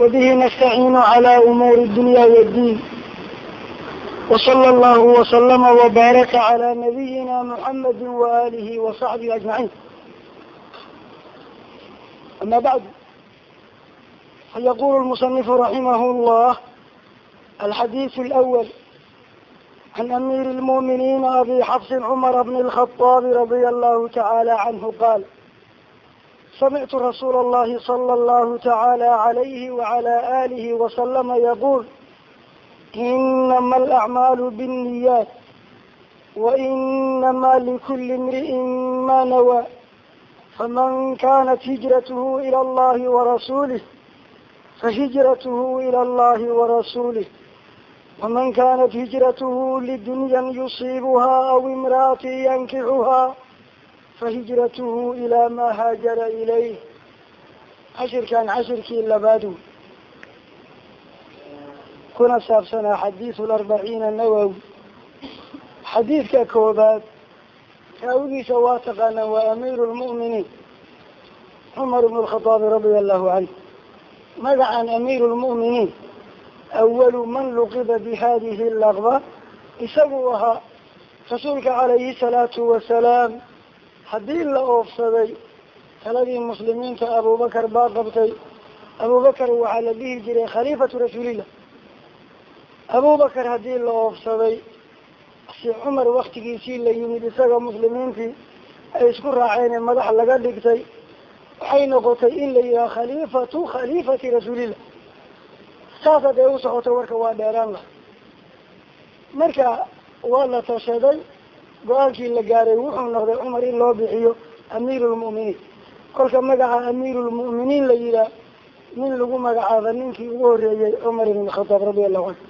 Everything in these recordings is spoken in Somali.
وبه نستعين على أمور الدنيا والدين وصلى الله وسلم وبارك على نبينا محمد وآله وصحبه أجمعين أما بعد فيقول المصنف رحمه الله الحديث الأول عن أمير المؤمنين أبي حفص عمر بن الخطاب رضي الله تعالى عنه قال samictu rasuula allahi sala allahu tacaala calayhi wacala alihi wasalama yaquul inama alacmaalu binniyaat wainama likuli imri'in ma nawaa faman kanat hijratuhu ila allahi warasuulih fahijratuhu ila allahi warasuulih waman kanat hijratuhu lidunyan yusiibuhaa aw imra'ati yankixuhaa fahijratuhu ilaa maa haajara ilayh cashirkan cashirkii labaadu kuna saabsanaa xadiidu larbaciina nawowi xadiidka koobaad raawigiisa waa taqaanaan waa amiiru lmu'miniin cumar ibnu lkhataabi radia allahu canhu magacan amiiru lmu'miniin awalu man luqiba bi hadihi laqba isaguu ahaa rasuulka calayhi salaatu wasalaam haddii la oofsaday taladii muslimiinta abubakar baa qabtay abubakar waxaa la dhihi jiray khaliifatu rasuulillah abubakar haddii la oofsaday si cumar waktigiisii la yimid isaga muslimiintii ay isku raaceen ee madax laga dhigtay waxay noqotay in la yihaha khaliifatu khaliifati rasuulillah saas hadee u socota warka waa dheeraan lah marka waa la tashaday go'aankii la gaaray wuxuu noqday cumar in loo bixiyo amiiru lmu'miniin kolka magaca amiiru lmu'miniin la yihaah nin lagu magacaaba ninkii ugu horeeyey cumar ibn khataab radia allahu canhu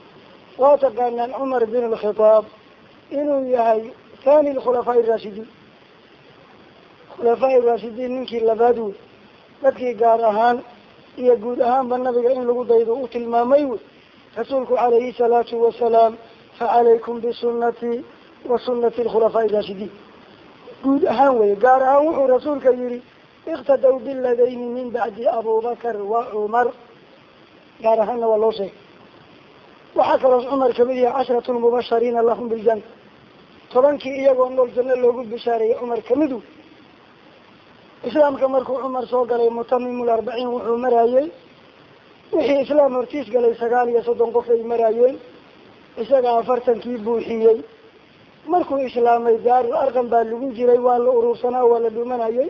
waa taqaanaan cumar bin alkhitaab inuu yahay thani khulafaa raashidiin khulafaa raashidiin ninkii labaad wey dadkii gaar ahaan iyo guud ahaanba nabiga in lagu daydo u tilmaamay wey rasuulku calayhi salaatu wasalaam facalaykum bisunatii wasunati alkhulafaa raashidiin guud ahaan weye gaar ahaan wuxuu rasuulka yihi iktadaw biladayni min bacdi abubakar wa cumar gaar ahaanna waa loo sheegay. Waxaa kaloo cumar ka mid yahay cashratu lmubashariina lahum biljana tobankii iyagoo nool janno loogu bishaareeyey cumar ka mid wey islaamka markuu cumar soo galay mutamimul arbaciin wuxuu maraayey wixii islaam hortiis galay sagaal iyo soddon qof ay maraayeen isaga afartankii buuxiyey markuu islaamay daarul arqam baa lagu jiray waa la urursanaa waa la dhumanayay.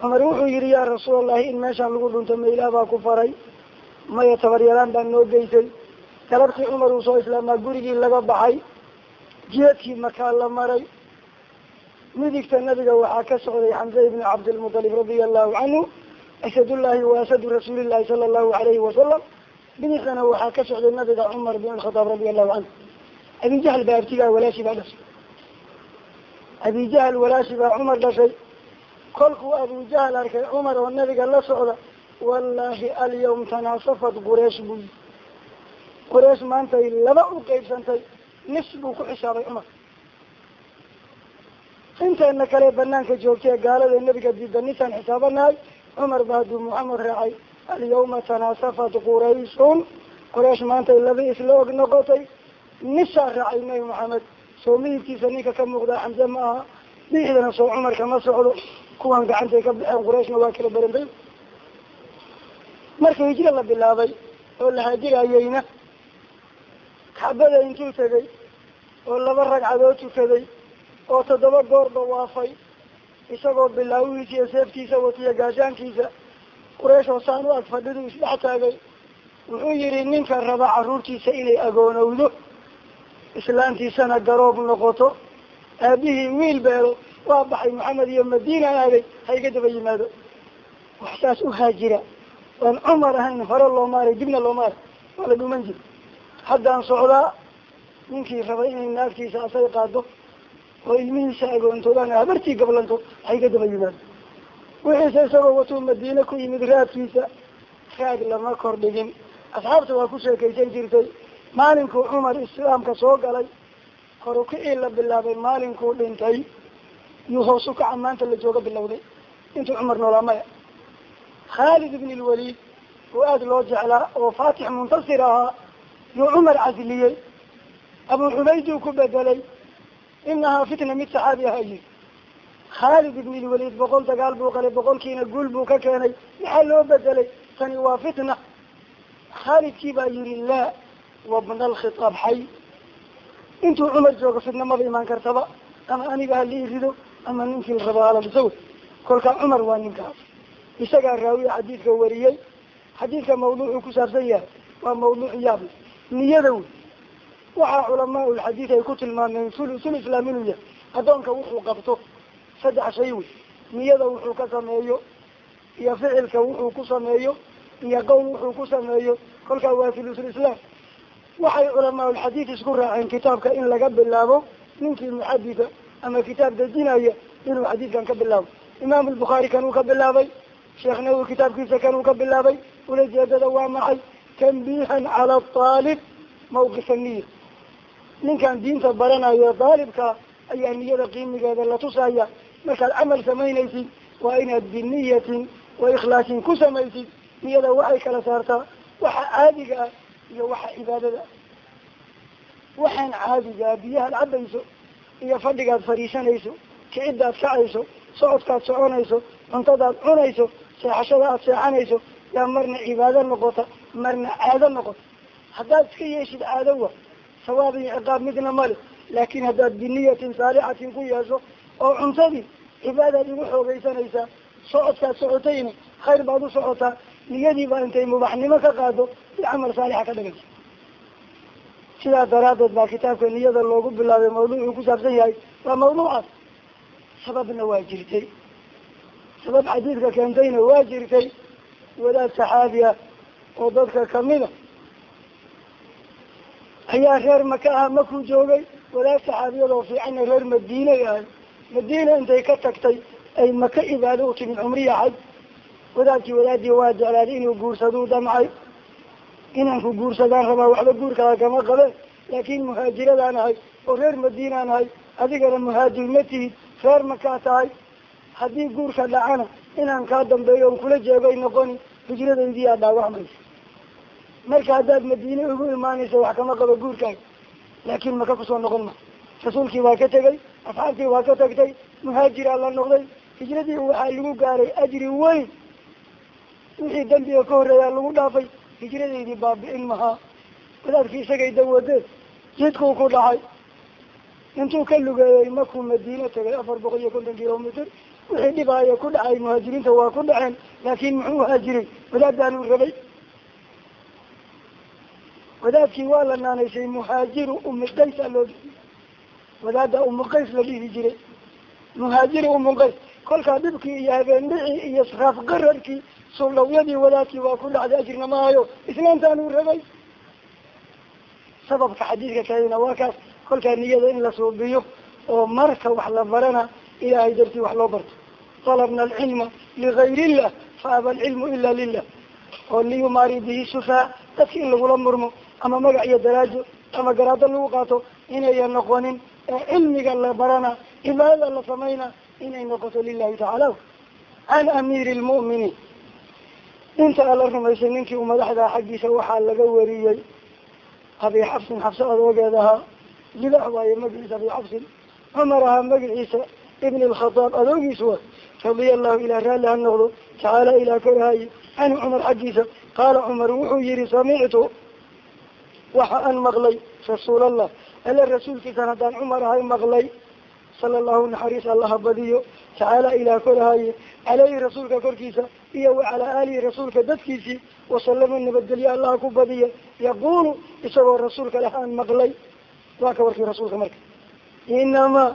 Cumar wuxuu yihi yaa rasuulallahi in meeshaan lagu dhunto ma ilaah baa ku faray. Maya tabaryaraan baa noo geysay. Galabtii cumar uu soo islaamaa gurigii laga baxay jiyadkii makaa la maray. Midigta nabiga waxaa ka socday xamza ibni cabdilmutalib radia allahu canhu asadullahi wa asadu rasuulillahi sala allahu alayhi wasalam bidixdana waxaa ka socday nabiga cumar bin alkhataab radia allahu canhu abi jahl baa abtigaa walaashi baa dhashay abi jahl walaashi baa cumar dhashay kolkuu abu jahl arkay cumar oo nabiga la socda wallahi alyawm tanaasafat quraysh buu yi quraysh maantay laba u qeybsantay nis buu ku xisaabay cumar inteena kale banaanka joogtee gaalada nabiga diida nisaan xisaabanahay cumar ba hadduu muxamed raacay alyawma tanaasafat qurayshun quraysh maantay laba isla og noqotay nisaa raacay nabi maxamed soo ninka ka muuqdaa xamse ma aha. Bixdana soo cumar kama socdo. Kuwan gacantay ka baxeen qurayshna waa kala berantay marka hijro la bilaabay oo la haajirayeyna kacbada intuu tegay oo laba ragcadood tukaday oo toddoba goor dawaafay isagoo bilaawihiisa iyo seeftiisa watiya gaashaankiisa quraysh oo saan u ag fadhidu isdhex taagay wuxuu yihi ninka raba caruurtiisa inay agoonowdo islaantiisana garoob noqoto aabihii wiil beelo waa baxay maxamed iyo madiina aaday ha iga daba yimaado. Wax saas u haajira. Oon cumar ahayn hore loo maaray dibna loo maaray. Waa la dhuman jira haddaan socdaa ninkii rabay inay naagtiisa asay qaado oo ilmihiisa agoontoodaan habartii gablanto ha iga daba yimaado. Wixiise isagoo watuu madiine ku yimid raadkiisa raag lama kordhigin. Asxaabta waa ku sheekaysan jirtay maalinkuu cumar islaamka soo galay korukicii la bilaabay maalinkuu dhintay yuu hoos u kaca maanta la jooga bilowday. Intuu cumar noolaa maya. Khaalid ibn lwaliid oo aada loo jeclaa oo faatix muntasir ahaa yuu cumar casliyey abu cubayduu ku bedelay inahaa fitna mid saxaabi aha yiri khaalid ibn lwaliid boqol dagaal buu qalay boqolkiina guul buu ka keenay. Maxaa loo bedelay? Tani waa fitna. Khaalidkii baa yihi laa wabna alkhitaab xay. Intuu cumar joogo fitna maba imaan kartaba ama aniga halii rido ama ninkii la rabo halabsawe kolkaa cumar waa ninkaas isagaa raawiya xadiidka wariyey. Xadiidka mawduucuu ku saabsan yahay. Waa mawduuc yaable niyada wey waxaa culamaa ulxadiid ay ku tilmaameen sulusul islaam inuu yahay. Addoonka wuxuu qabto saddex shay wey niyada wuxuu ka sameeyo iyo ficilka wuxuu ku sameeyo iyo qowl wuxuu ku sameeyo. Kolkaa waa sulusul waxay culamaa ulxadiid isku raaceen kitaabka in laga bilaabo ninkii muxadida ama kitaab dejinaya inuu xadiidkan ka bilaabo. Imaam albukhaari kanuu ka bilaabay sheekh nawowi kitaabkiisa kanuu ka bilaabay ulajeedada waa maxay? Tanbiihan cala aalib mawqifa niya ninkan diinta baranayo daalibka ayaa niyada qiimigeeda la tusaya. Markaad camal samaynaysid waa inaad biniyatin wa ikhlaasin ku samaysid. Niyada waxay kala saartaa. Waxa caadiga ah iyo waxa cibaadada waxaan caadigaa biyahaad cabayso iyo fadhigaad fadhiisanayso kicidaad kacayso socodkaad soconayso cuntadaad cunayso seexashada aad seexanayso yaa marna cibaado noqota marna caado noqota. Haddaad iska yeeshid caadowa sawaab iyo ciqaab midna male laakin haddaad biniyatin saalixatin ku yeesho oo cuntadii cibaadaad igu xoogaysanaysaa socodkaad socotayna khayr baad u socotaa niyadii baa intay mubaxnimo ka qaado i camal saalixa ka dhagaysa sidaa daraadeed baa kitaabka niyada loogu bilaabay mawduucuu ku saabsan yahay waa mawduucaas sababna waa jirtay sabab xadiidka keentayna waa jirtay wadaad saxaabi ah oo dadka kamida ayaa reer maka ah makuu joogay wadaad saxaabiyadoo fiicanna reer madiinay ahay madiina intay ka tagtay ay maka cibaado u cumriya xaj wadaadkii wadaadii waa jeclaaday inuu guursaduu damcay. Inaan ku guursadaan rabaa waxba guurkaa kama qabe laakin muhaajiradaan ahay oo reer madiinaan ahay adigana muhaajir ma tihid reer makaa tahay. Haddii guurka dhacana inaan kaa dambeeyo on kula jeegay noqoni hijradaydii aa dhaawacmaysa. Marka haddaad madiine ugu imaanaysa wax kama qabo guurkaaga laakin maka ku soo noqon ma. Rasuulkii waa ka tegay asxaabtii waa ka tagtay muhaajiraa la noqday. Hijradii waxaa lagu gaaray ajri weyn wixii dambiga ka horreeyaa lagu dhaafay hijradaydii baabi'in mahaa wadaadkii isagay dawadeen jidkuu ku dhacay. Intuu ka lugeeyey makuu madiine tagay afar boqol iyo konton kilomitr wixii dhibaaya ku dhacay muhaajiriinta waa ku dhaceen laakin muxuu haajiray wadaadaanuu rabay. Wadaadkii waa la naanaysay muhaajiru umi qays a loo wadaada umu qays la dhihi jiray. Muhaajiru umu qays kolkaa dhibkii iyo habeen dhicii iyo sraaf qararkii suldhawyadii wadaadkii waa ku dhacday ajirna maayo. Islaamtaanuu rabay. Sababka xadiidka kalena waa kaas. Kolkaa niyada in la suubiyo oo marka wax la barana ilaahay dartii wax loo barto. Talabna alcilma ligayr illah fa aba alcilmu ila lilah oo liyumaari bihi sufaa dadka in lagula murmo ama magac iyo daraajo ama garaado lagu qaato inayan noqonin ee cilmiga la barana cibaadada la samayna inay noqoto lilahi tacaala can amiiri lmu'miniin inta ala rumaysay ninkii u madaxdaa xaggiisa waxaa laga wariyey abi xabsin xabse adoogeed ahaa. Libax waaye magaciisa abi xabsin cumar ahaa magaciisa ibn alkhadaab adoogiis wa radia allahu ilah raalli ha noqdo tacaala ilah korahaye canhu cumar xaggiisa qaala cumar wuxuu yihi samictu waxa aan maqlay rasuul allah alle rasuulkiisan haddaan cumar ahay maqlay sala allahu naxariis allaha badiyo tacaala ilah korahaye caleyhi rasuulka korkiisa iyo wa calaa aalihi rasuulka dadkiisii wasalama nabadgelye allaha ku badiya yaqulu isagoo rasuulka leh aan maqlay waa ka warkii rasuulka marka inamaa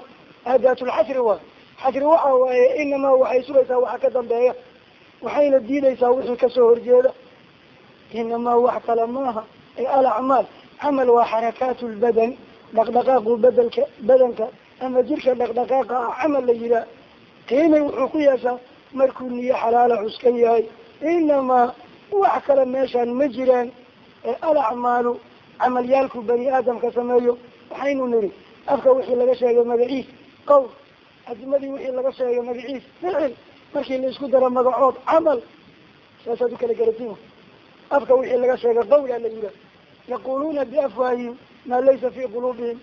aadaat lxasri waa xasri waxa waaye inamaa waxay sugaysaa waxa ka dambeeya waxayna diidaysaa wixii ka soo horjeeda inamaa wax kale maaha ee alacmaal camal waa xarakaat lbadan dhaqdhaqaaqu bedelka badanka ama jirka dhaqdhaqaaqa ah camal la yihaa qiimay wuxuu ku yeeshaa markuu niyo xalaala cuskan yahay inamaa wax kale meeshaan ma jiraan ee alacmaalu camalyaalku bani aadamka sameeyo. Waxaynu niri afka wixii laga sheegay magaciis qowl adimadii wixii laga sheegay magaciis ficil markii la isku daro magacood camal saasaad u kala garatin afka wixii laga sheega qawlaa la yihaha yaquluuna biafwaahihim maa laysa fi quluubihim.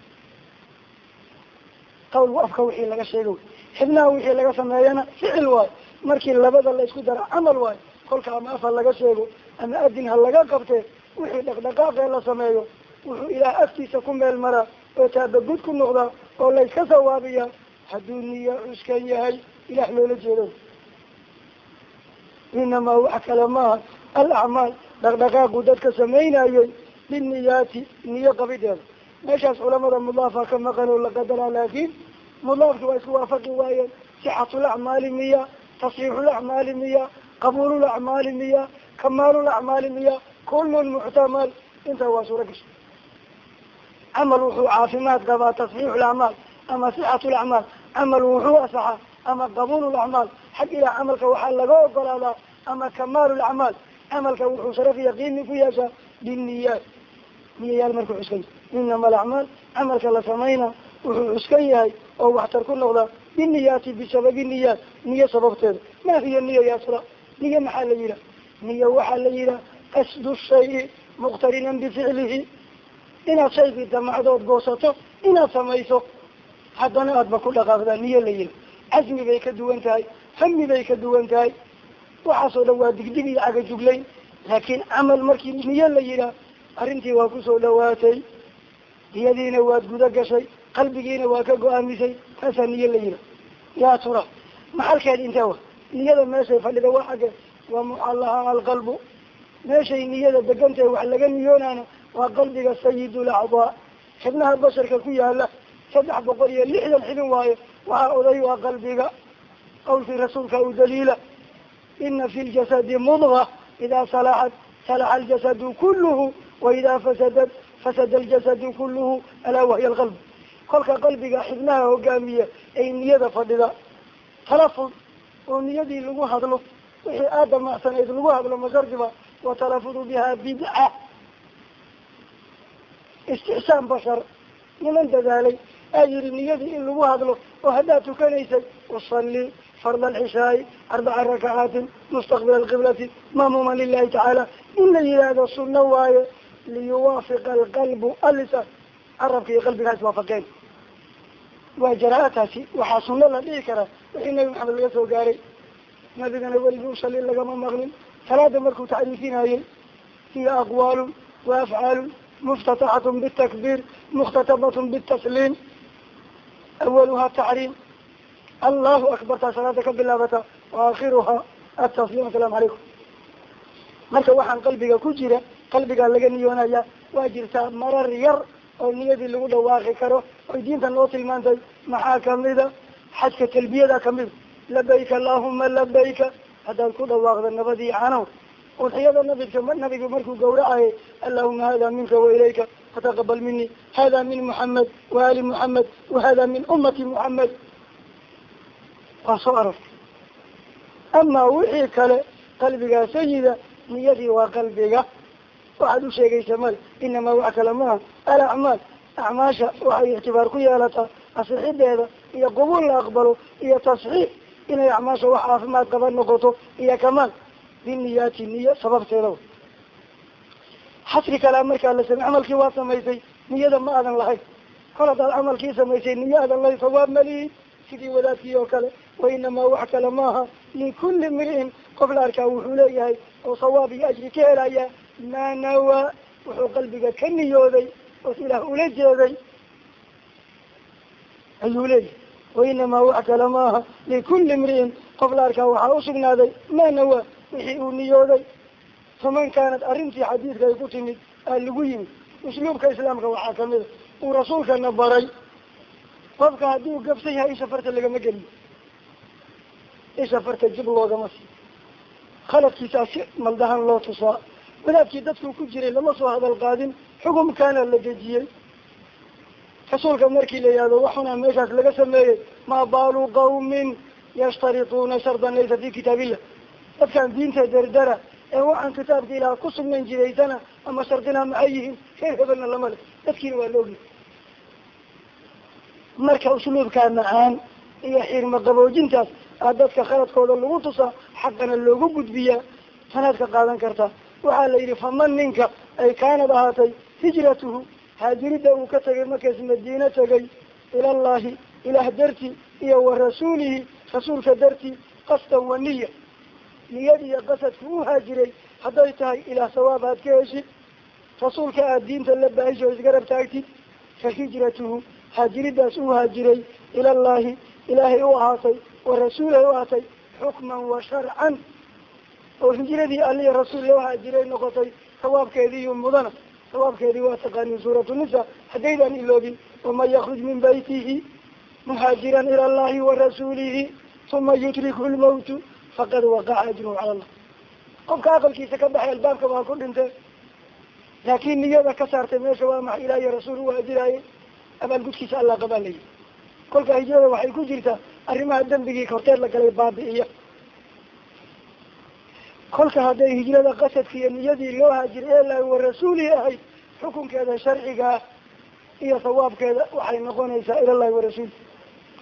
Qawl afka wixii laga sheega wy xibnaha wixii laga sameeyana ficil waayo markii labada la isku dara camal waayo kolka ama af laga sheego ama adin ha laga qabtee wixii dhaqdhaqaaqee la sameeyo wuxuu ilaah aftiisa ku meel maraa oo taabagud ku noqdaa oo la yska sawaabiyaa hadduu niya cuskan yahay ilaah loola jeedo. Inamaa wax kale maaha. Alacmaal dhaqdhaqaaqu dadka samaynayay biniyaati niyo qabideeda. Meeshaas culamada mudaafa ka maqan oo la qadara laakin mudaafki waa isku waafaqi waayeen sixatulacmaali miya tasxiixulacmaali miya qabuululacmaali miya kamaalulacmaali miya kullun muxtamal intaa waa suura gasha camal wuxuu caafimaad qabaa tasxiixulacmaal ama sixatulacmaal camal wuxuu asaxaa ama qabuululacmaal xag ilaa camalka waxaa laga ogolaadaa ama kamaalulacmaal camalka wuxuu sharaf iyo qiimi ku yeeshaa biniyaat niyayaal markuu cuskan yahay inama alacmaal camalka la samayna wuxuu cuskan yahay oo waxtar ku noqdaa biniyaati bisababi niyaat niyo sababteeda ma hiyo niya yaasra niyo maxaa la yihaha niyo waxaa la yihaha qasdu shayi muqtarinan bificlihi. Inaad shaygii damacdood goosato inaad samayso haddana aadba ku dhaqaaqdaa niyo la yihaha casmi bay ka duwan tahay hami bay ka duwan tahay. Waxaasoo dhan waa digdig iyo cagajuglayn laakiin camal markii niyo la yihaah arrintii waa ku soo dhawaatay. Niyadiina waad guda gashay qalbigiina waa ka go'aamisay taasaa niyo la yihaah yaa tura maxalkeed intee wa? Niyada meeshay fadhida waa xagge waa muxallaha alqalbu. Meeshay niyada degantahay wax laga niyoonaana waa qalbiga sayidul acdaa. Xibnaha basharka ku yaalla saddex boqol iyo lixdan xibin waayo waxaa oday waa qalbiga. Qawlkii rasuulka u daliila ina fi ljasadi mudga idaa salaxat salaxa aljasadu kulluhu waidaa fasadat fasada aljasadu kulluhu alaa wahiya alqalb kolka qalbiga xibnaha hogaamiya ay niyada fadhida. Talafud oo niyadii lagu hadlo wixii aad damacsanayd lagu hadlo mashardiba wa talafudu biha bidca. Istixsaan bashar niman dadaalay aa yihi niyadii in lagu hadlo oo haddaad tukanaysay usalli farda alcishaai arbaca rakacaatin mustaqbila alqiblati maamuman lilahi tacaala. In la yihahdo sunno waaye liyuwaafiqa alqalbu allisan. Carabka iyo qalbigaa iswaafaqeen waa jaraa-ataasi waxaa sunno la dhihi karaa. Wixii nabi maxamed laga soo gaaray. Nabigana weligii usalli lagama maqlin. Salaada markuu tacriifinayay hiya aqwaalun wa afcaalun muftataxatun bitakbiir mukhtatabatun bitasliim. Awaluha tacriim. Allahu akbar taa salaada ka bilaabata. Wa aakhiruha atasliim asalaamu calaykum marka waxaan qalbiga ku jira qalbigaa laga niyoonaya waa jirtaa marar yar oo niyadii lagu dhawaaqi karo oy diinta noo tilmaantay maxaa kamida xajka talbiyada kamida. Labayka allahuma labayka haddaad ku dhawaaqda nabadii canow udxiyada nabidka nabigu markuu gawracayay allahuma hada minka wailayka fataqabal mini hada min muxamed wa ali muxamed wa hada min ummati muxamed waa soo arortay amaa wixii kale qalbigaa sayida niyadii waa qalbiga. Waxaad u sheegaysa male inamaa wax kale maaha alacmaal acmaasha waxay ictibaar ku yeelataa asixideeda iyo qubuul la aqbalo iyo tasxiix inay acmaasha wax caafimaad qaba noqoto iyo kamaal biniyaati niyo sababteeda xasri kalea markaa la samey camalkii waa samaysay niyada ma aadan lahayn. Kol haddaad camalkii samaysay niyo aadan lahayn sawaab malihi sidii wadaadkii oo kale wa inamaa wax kale maaha likulli mri'in qof la arkaa wuxuu leeyahay oo sawaab iyo ajri ka helaya maa nawaa wuxuu qalbiga ka niyooday oo ilaah ula jeeday ayuu leeyahay wainamaa wax kale maaha likulli mri'in qof la arkaa waxaa usugnaaday maa nawaa wixii uu niyooday. Faman kaanat arrintii xadiidka ay ku timid aa lagu yimid usluubka islaamka waxaa kamida uu rasuulkana baray. Qofka hadduu gabsan yahay isha farta lagama geliyo isha farta jib loogama sii khaladkiisaa si maldahan loo tusaa. Wadaadkii dadku ku jiray lama soo hadal qaadin. Xukumkaana la dejiyey rasuulka markii la yihahdo waxuna meeshaas laga sameeyey maa baalu qawmin yashtarituuna shardan laysa fi kitaabillah dadkaan diinta dardara ee waxaan kitaabka ilaah ku sugnayn jiraysana ama shardina maxay yihiin reer hebelna lama le dadkiina waa la marka usluubkaa macaan iyo xirma qaboojintaas aa dadka khaladkooda lagu tusaa xaqana loogu gudbiyaa tanaad ka qaadan kartaa waxaa la yidhi faman ninka ay kaanad ahaatay hijratuhu haajiridda uu ka tegay markaas madiine tegay ilallahi ilaah darti iyo wa rasuulihi rasuulka dartii qasdan wa niya niyad iyo qasadku u haajiray. Hadday tahay ilaah sawaab aad ka heshid rasuulka aada diinta la baahisho isgarab taagtid fa hijratuhu haajiridaas uu haajiray. Ilallahi ilaahay u ahaatay wa rasuulahay u ahaatay xukman wa sharcan. Oo hijradii aliya rasuul loo haajiray noqotay sawaabkeediiyo mudana sawaabkeedii waa taqaaniin suuratu nisa. Haddaydaan iloobin waman yakruj min baytihi muhaajiran ila allahi wa rasuulihi uma yudrikhu lmawtu faqad waqaca ajruhu cala allah. Qofka aqalkiisa ka baxay albaabka waa ku dhintay laakin niyada ka saartay meesha waa maxa ilaah iyo rasuul u haajiraayay abaalgudkiisa allah qabaa layihi kolka hijrada waxay ku jirtaa arrimaha dembigii horteed la galay baabi'iya kolka hadday hijrada qasadki iyo niyadii loo haajiray ee la wa rasuulii ahayd xukunkeeda sharcigaa iyo sawaabkeeda waxay noqonaysaa ilallahi wa rasuuli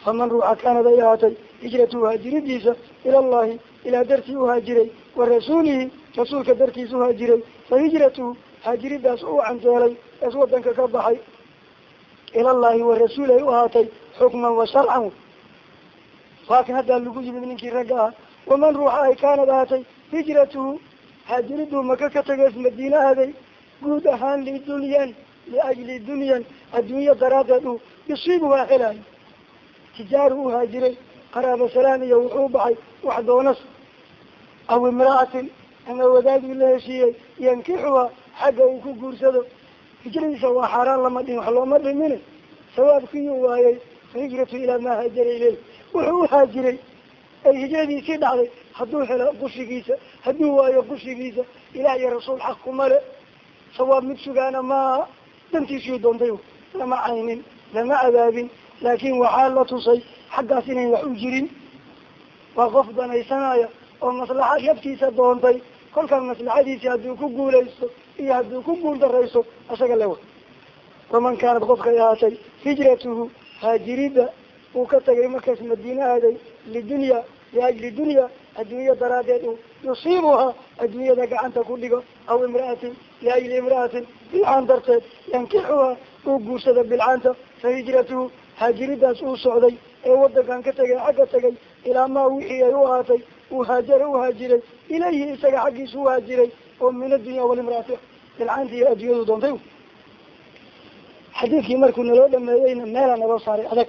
faman ruuxa kaanad ay ahaatay hijratuhu haajiridiisa ilallahi ilaa dartii uhaajiray wa rasuulihi rasuulka dartiis uhaajiray fa hijratuhu haajiridaas uu canjeelay ees wadanka ka baxay ilallahi wa rasuul ay u ahaatay xukman wa sharcan. Waakan haddaa lagu yimid ninkii ragga ah waman ruuxa ay kaanad ahaatay hijratuhu haajiriduu maka ka tagees madiine aaday guud ahaan lidunyan liajli dunyan adduunyo daraaddeed uu yusiibuhaa helaayo tijaaru u haajiray qaraabo salaan iyo wuxuu baxay wax doonas. Aw imra'atin ama wadaadii la heshiiyey yankixuha xagga uu ku guursado. Hijradiisa waa xaaraan lama dhihin wax looma dhimine sawaabkiiyuu waayay fa hijratu ilaa maa haajara ileyh wuxuu u ay hijradiisii dhacday hadduu helo qushigiisa hadduu waayo qushigiisa ilaah iyo rasuul xaq kuma le sawaab mid sugaana maaha dantiisii doontay lama caynin lama adaabin laakin waxaa la tusay xaggaas inayn wax u jirin. Waa qof danaysanaya oo maslaxad naftiisa doontay. Kolkaan maslaxadiisii hadduu ku guulaysto iyo hadduu ku guul darayso isaga lewa waman kaanad qofkay ahaatay hijratuhu haajirida uu ka tagay markaas madiine aaday lidunya liajli dunya adduunyo daraaddeed uu yusiibuhaa adduunyada gacanta ku dhigo. Aw imra'atin liajli imra'atin bilcaan darteed. Yankixuhaa uu guursada bilcaanta. Fa hijratuhu haajiridaas uu socday. Ee wadankan ka tegay xagga tegay ilaa maa wixii ay u ahaatay uu haajara uhaajiray ilayhi isaga xaggiisa uhaajiray oo min addunya walimraati bilcaanta iyo adduunyadu doontay xadiidkii markuu naloo dhameeyeyna meelaa naloo saaray adag.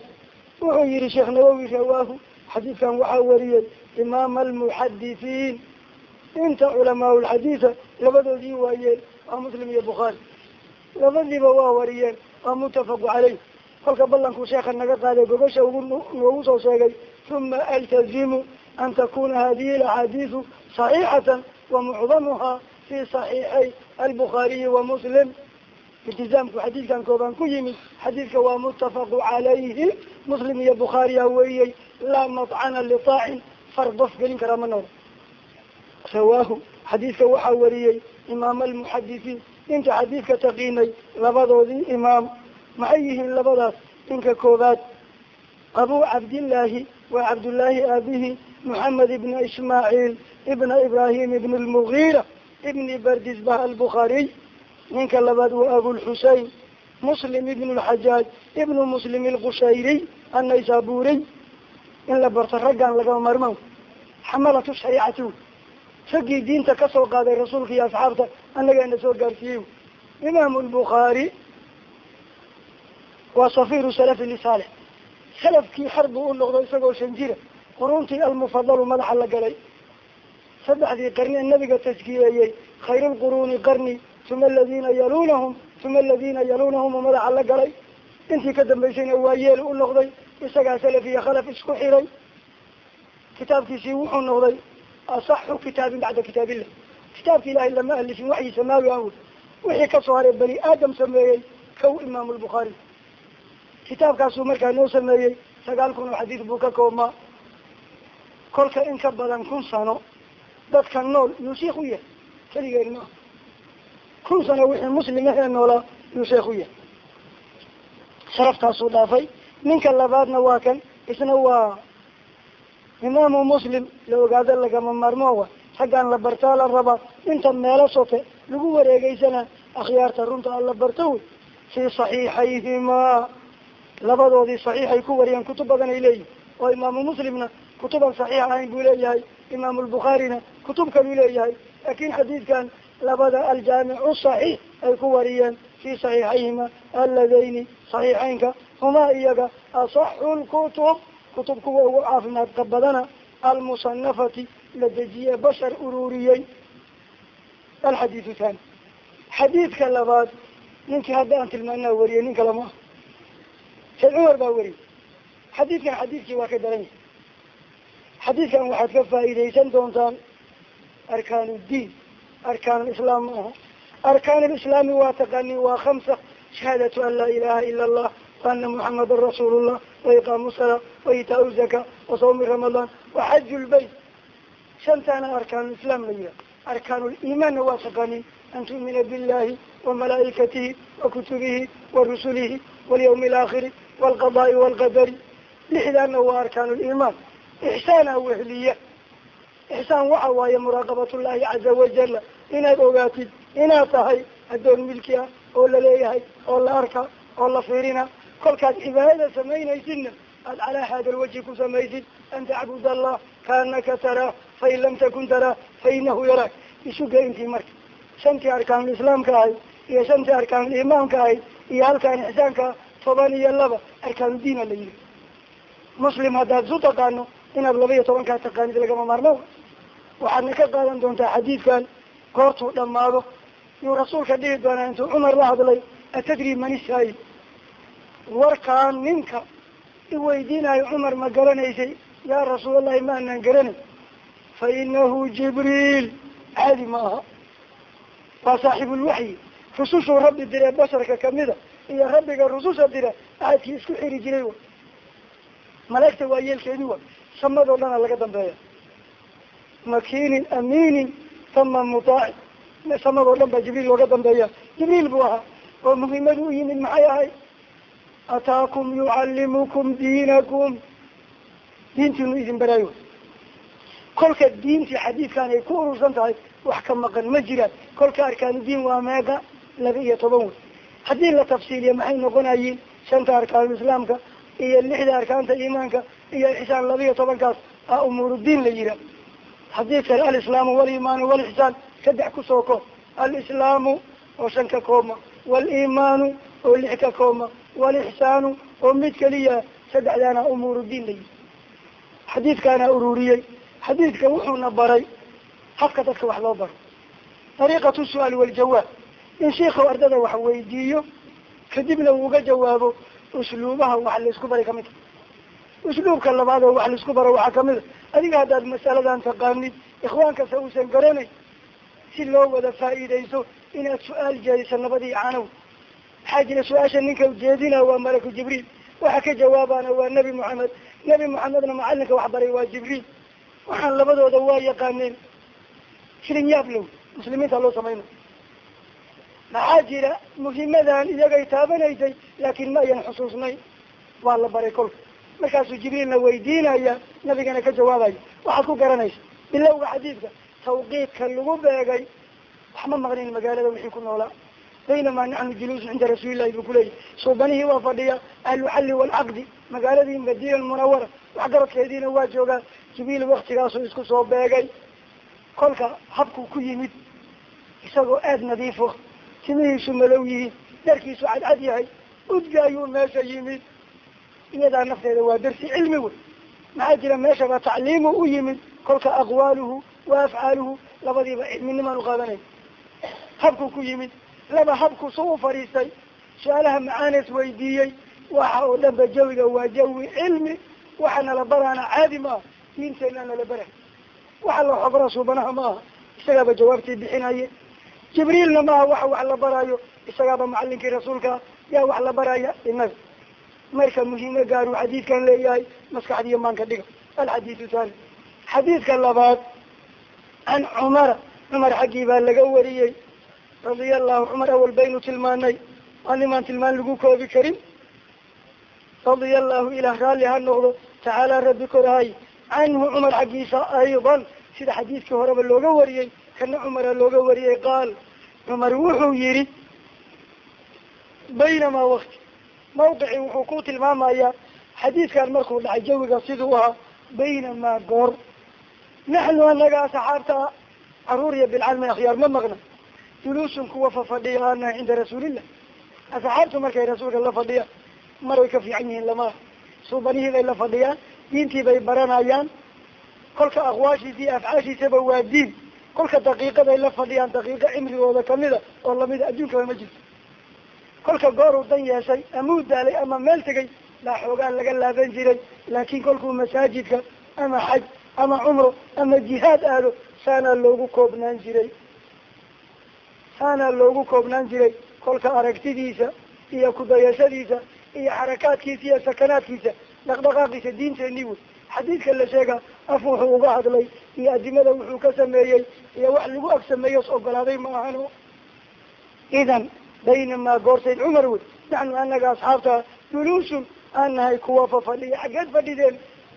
Wuxuu yihi sheekh nawowi rawaahu xadiidkan waxaa wariyey imaama almuxadisiin inta culamaau lxadiida labadoodii waayeen waa muslim iyo bukhaari labadiiba waa wariyeen waa muttafaqu caleyh kolka ballankuu sheekha naga qaaday gogasha ugu noogu soo sheegay huma altazimu an takuna hadihi alaxaadiisu saxiixatan wa mucdamuha fi saxiixay albukhariyi wa muslim iltizaamku xadiidkan koobaan ku yimid xadiidka waa muttafaqu calayhi muslim iyo bukhaariya weeyey laa matcana litaacin far qof gelin karaa ma noolo rawaahu xadiidka waxaa wariyey imaam almuxadisiin. Inta xadiidka taqiinay labadoodii imaam maxay yihiin labadaas? Ninka koobaad abu cabdillaahi waa cabdullaahi aabihi moxamed ibna ismaaciil ibna ibrahim ibn lmugiira ibni bardisbah albukhaariy ninka labaad waa abulxusein muslim ibn lxajaaj ibnu muslim alqushayriy annaysaburiy in la barto raggan lagama marmo xamalatu shariicati wy raggii diinta ka soo qaaday rasuulka iyo asxaabta annagaana soo gaarsiiyey. Imaamu lbukhaari waa safiru salafi lisaalix. Salafkii xar buu u noqdo isagoo shan jira quruntii almufadalu madaxa la galay. Saddexdii qarni nabiga taskiyeeyey khayru lquruuni qarni uma aladiina yalunahum uma aladiina yalunahum u madaxa la galay. Intii ka dambaysayna waa yeel u noqday isagaa salaf iyo isku xiray kitaabkiisii wuxuu noqday asaxu kitaabin bacda kitaabillah. Kitaabka ilahay lama alifin waxyi samaawi an wixii ka soo haray bani aadam sameeyey kow imaamu lbukhaari kitaabkaasuu markaa noo sameeyey sagaal kun oo xadiid buu ka koobmaa. Kolka in ka badan kun sano dadka nool yuu sheikh u yahay. Keligeen maaha kun sano wixii muslim ahee noolaa yuu sheekh u yahay. Sharaftaasuu dhaafay. Ninka labaadna waa kan isna waa imaamu muslim la ogaado lagama maarmoowa raggaan la bartaa la rabaa inta meelo sote lagu wareegeysana akhyaarta runta alla barto wey fii saxiixayhimaa labadoodii saxiixay ku wariyeen kutub badan ay leeyihiin oo imaamu muslimna kutuban saxiix ahayn buu leeyahay imaamu lbukhaarina kutub kaluu leeyahay laakin xadiidkan labada aljaamicu saxiix ay ku wariyeen fii saxiixayhima. Alladayni saxiixeynka humaa iyaga asaxu lkutub kutub kuwa ugu caafimaadka badana almusanafati la dejiye bashar ururiyey alxadiidu thani xadiidka labaad ninkii hadda aan tilmaanaa wariyey nin kale ma ah sayd cumar baa wariyey xadiidkan xadiidkii waa ka daran yahay. Xadiidkan waxaad ka faa'iidaysan doontaan arkaan uddiin arkaan lislaam ma aha. Arkaan lislaami waa taqanin waa khamsa shahaadatu an laa ilaha ila allah waana muxamadan rasuulullah waiqaamu salaa waitaau zaka wasawmi ramadaan waxaju lbayt shantaana arkaan lislaam la yihaha arkaan liimaanna waa taqanin an tu'mina billahi wamalaa'ikatihi wakutubihi warusulihi walyawmi alaakhiri walqadaai walqadari lixdaana waa arkaan liimaan ixsaana wehliya ixsaan waxa waaye muraaqabatullahi caza wajala inaad ogaatid inaad tahay addoon milki ah oo la leeyahay oo la arka oo la fiirina kolkaad cibaadada samaynaysidna aad calaa hada alwajhi ku samaysid an tacbud allah kaanaka taraa fain lam takun taraa fa inahu yaraak isuga intii marka. Shantii arkaanulislaamka ahayd iyo shantii arkaanulimaamka ahayd iyo halkaan ixsaanka toban iyo laba arkaanudiina la yihi muslim haddaad isu taqaano inaad laba iyo tobankaa taqaanid lagama maarmo waxaadna ka qaadan doontaa xadiidkan goortuu dhamaado yuu rasuulka dhihi doonaa intuu cumar la hadlay atadri man isaayil warkaan ninka iweydiinayo cumar ma garanaysay? Yaa rasuulallahi ma anaan garanay fa inahu jibriil. Caadi ma aha. Waa saaxibulwaxyi rusushuu rabbi diree basharka kamida iyo rabbiga rususha dira ahadkii isku xiri jiray wa. Malaigta waa yeelkeedi wa. Samadoo dhana laga dambeeya. Makiinin amiinin tama mutaaci samadoo dhan baa jibriil looga dambeeya. Jibriil buu ahaa. Oo muhiimadu u yimid maxay ahay ataakum yucallimukum diinakum diintiinu idin baraayo kolka diintii xadiidkan ay ku urursan tahay wax ka maqan ma jiraan kolka arkaanu diin waa meeqa laba iyo toban wey haddii la tafsiiliya maxay noqonayiin shanta arkaanu islaamka iyo lixda arkaanta iimaanka iyo ixsaan laba iyo tobankaas a umuurudiin la haddii kale alislaamu walimaanu walixsaan saddex ku soo koob alislaamu oo shan ka koobma walimaanu oo lix ka koobma walixsaanu oo mid keliya saddexdaana umuurudiin la yihi xadiidkaana ururiyey xadiidka wuxuuna baray habka dadka wax loo baro. Dariiqatu su'aal waljawaab. In shiikhu ardada wax weydiiyo kadibna uu uga jawaabo usluubaha wax la isku baray ka mid a usluubka labaad oo wax la isku baro waxaa ka mid a adiga haddaad masaladan taqaanid ikhwaankasa uusan garanay si loo wada faa'iidayso inaad su'aal jeediso nabadii canow maxaa jira su'aasha ninka jeedina waa malaku jibriil waxa ka jawaabaana waa nebi moxamed nebi moxamedna macalinka wax baray waa jibriil waxaan labadooda waa yaqaaneen shilin yaab muslimiinta loo samayna maxaa jira muhimadan iyagay taabanaysay laakin ma ayan xusuusnay waa la baray kolka markaasuu jibriilna weydiinaya nabigana ka jawaabaya waxaad ku garanaysa bilowga xadiidka tawqiidka lagu beegay wax ma maqnin magaalada wixii ku noolaa baynamaa naxnu juluusun cinda rasuulillahi buu kuleeyahy suubanihii waa fadhiya ahluxalli waalcaqdi magaaladii madiina munawara waxgaradkeediina waa joogaa jibriil waktigaasuu isku soo beegay kolka habkuu ku yimid isagoo aada nadiifo timihiisu malow yihiin dharkiisu cadcad yahay udgaayuu meesha yimid iyadaa nafteeda waa darsi cilmi wey maxaa jira meeshaba tacliimu u yimid kolka aqwaaluhu wa afcaaluhu labadiiba cilminimaan uqaadanay habkuu ku yimid laba habku su u fadhiistay su'aalaha macaanes weydiiyey waxa oo dhan ba jawiga waa jawi cilmi waxa nala baraana caadi ma aha diinteenaa nala baray waxa la xobra suubanaha ma aha isagaaba jawaabtii bixinaye jibriilna maaha waxa wax la baraayo isagaaba macalinkii rasuulkaa yaa wax la baraya inaga marka muhiime gaaruu xadiidkan leeyahay maskaxdiiyo maanka dhiga alxadiidu thani xadiidka labaad can cumara cumar xaggii baa laga wariyey radia allahu cumar awal baynu tilmaanay waa nimaan tilmaan lagu koobi karin. Radia allahu ilah raalli ha noqdo. Tacaala rabbi korahay canhu cumar xaggiisa aydan sida xadiidkii horeba looga wariyey kana cumara looga wariyey qaal cumar wuxuu yihi baynamaa wakti mawqicii wuxuu ku tilmaamayaa xadiidkan markuu dhacay jawiga siduu ahaa baynamaa goor. Naxnu anaga asxaabta carruur iyo bilcalmi akhyaar ma maqna juluusun kuwa fafadhiya aanaha cinda rasuulillah. Asxaabtu markay rasuulka la fadhiyaan maray ka fiican yihiin lama suubanihii bay la fadhiyaan diintii bay baranayaan. Kolka aqwaashiisa iyo afcaashiisaba waa diin. Kolka daqiiqaday la fadhiyaan daqiiqa cimrigooda kamida oo lamida adduunkaba ma jirto. Kolka gooruu dan yeeshay ama u daalay ama meel tegay baa xoogaa laga laaban jiray. Laakiin kolkuu masaajidka ama xaj ama cumro ama jihaad aado saanaa loogu koobnaan jiray saanaa loogu koobnaan jiray kolka aragtidiisa iyo kudayashadiisa iyo xarakaadkiisa iyo sakanaadkiisa dhaqdhaqaaqiisa diinteeni wey xadiidka la sheega af wuxuu uga hadlay iyo adimada wuxuu ka sameeyey iyo wax lagu ag sameeyo s ogolaaday ma ahano. Idan baynamaa goortayd cumar wey naxnu anaga asxaabta juluusun aan nahay kuwa fafadhiya xaggeed fadhideen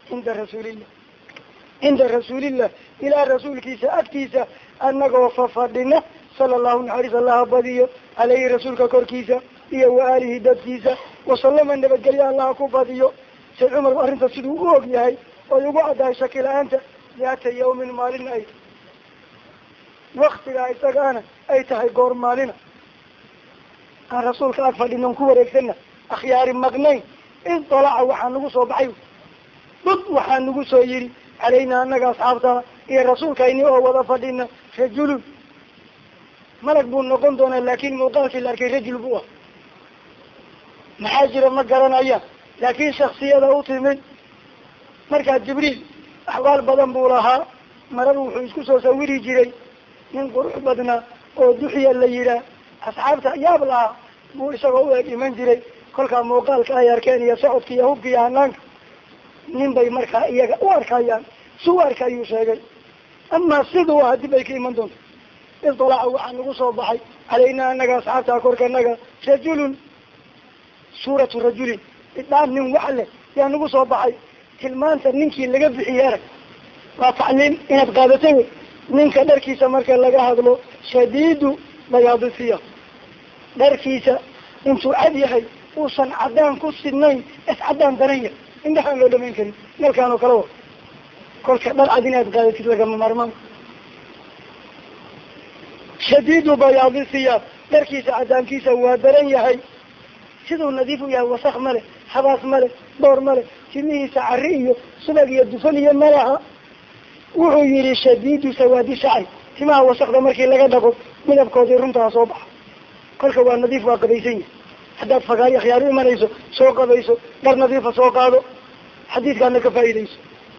cinda rasuulillah. Cinda rasuulillah ilaa rasuulkiisa agtiisa anagoo fafadhina sala allahu naxariis allaha badiyo caleyhi rasuulka korkiisa iyo wa aalihi dadkiisa wasalama nabadgelyo allaha ku badiyo. Sayd cumar arrinta siduu u og yahay oy ugu caddahay shaki la'aanta daata yawmin maalina ay waktigaa isagaana ay tahay goor maalina. Aan rasuulka ag fadhinon ku wareegsana akhyaari maqnayn. In dalaca waxaa nagu soo baxay dud waxaa nagu soo yidhi calayna anaga asxaabtaa iyo rasuulkayni oo wada fadhina rajulun malag buu noqon doonaa laakin muuqaalkii la arkay rajul buu ah. Maxaa jira ma garanayaan laakin shaksiyada u timid. Markaa jibriil axwaal badan buu lahaa maradu wuxuu isku soo sawiri jiray. Nin qurux badnaa oo duxiya la yihaa asxaabta yaab lahaa buu isagoo u eg iman jiray. Kolkaa muuqaalka ay arkeen iyo socodka iyo hubka iyo hanaanka nin bay markaa iyaga u arkayaan si u arka ayuu sheegay. Amaa siduu aha dib ay ka iman doonto isdalaca waxaa nagu soo baxay calayna anaga asxaabta korkanaga rajulun suuratu rajulin. Idhaan nin wax leh yaa nagu soo baxay. Tilmaanta ninkii laga bixiyey arag. Waa tacliim inaad qaadatay. Ninka dharkiisa marka laga hadlo shadiidu bayaadisiya dharkiisa intuu cad yahay uusan caddaan ku sidnayn is caddaan daran yahay indhahaan loo dhamayn karin. Meelkaan oo kale wa kolka dhar cad inaad qaadatid lagama maarmaan shadiidu bayaadisiya dharkiisa caddaankiisa waa daran yahay. Siduu nadiif u yahay wasak male habaas male boor male timihiisa cari iyo subag iyo dufan iyo malaha wuxuu yihi shadiidu sawaadi shacri. Timaha wasakda markii laga dhaqo midabkoodii runtaa soo baxa. Kolka waa nadiif waa qabaysan yahay. Haddaad fagaari akhyaar u imanayso soo qabayso dhar nadiifa soo qaado xadiidkaana ka faa'iidayso.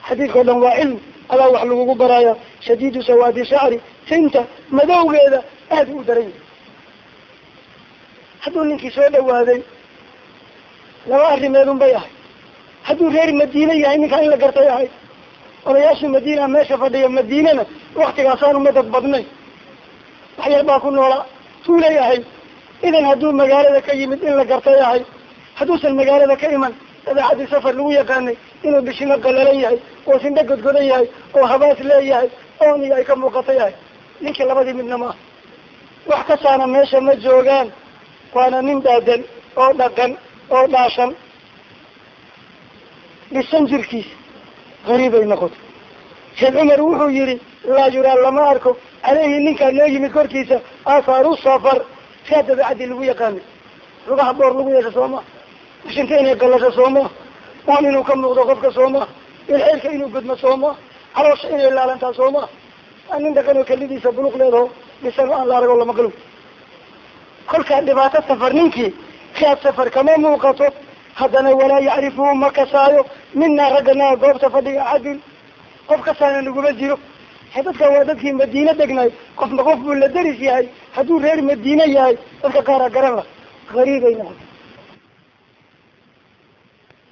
Xadiidkao dhan waa cilmi. Adaa wax lagugu baraaya shadiidu sawaadi shacri tinta madowgeeda aada u daran yahay hadduu ninkii soo dhawaaday laba arrimeedun bay ahay hadduu reer madiine yahay ninkaa in la gartay ahay odayaashii madiina meesha fadhiya madiinana waktigaasaan umadad badnayn. Wax yar baa ku noolaa tuulay ahay idan hadduu magaalada ka yimid in la gartay ahay hadduusan magaalada ka iman dabeecadii safar lagu yaqaanay inuu bishimo qalalan yahay oo sindho godgodan yahay oo habaas leeyahay ooniyo ay ka muuqatay ahay ninkii labadii midna ma. Ah wax kasaana meesha ma joogaan. Waana nin dhaadan oo dhaqan oo dhaashan. Dhisan jirkiisa gariibay noqotay sheekh cumar wuxuu yihi laa yuraa lama arko. Caleyhi ninkaa noo yimid korkiisa athaaru safar kaa dabeecadii lagu yaqaanay. Lugaha boor lagu yeesha soo mashinta inay qalasho soo waan inuu ka muuqdo qofka soo maa ilxeelka inuu gudmo soo maa caloosha inay laalantaa soo maa waa nin dhaqan oo kelidiisa buluq leedaho dhisano aan la arago lama galo kolkaa dhibaato safar ninkii kaad safar kama muuqato haddana walaa yacrifuhu ma kasaayo minaa raggana goobta fadhiga axadun qof kasaana naguma jiro he dadkan waa dadkii madiine degnay qofma qof buu la deris yahay hadduu reer madiine yahay dadka qaara garan la gariibay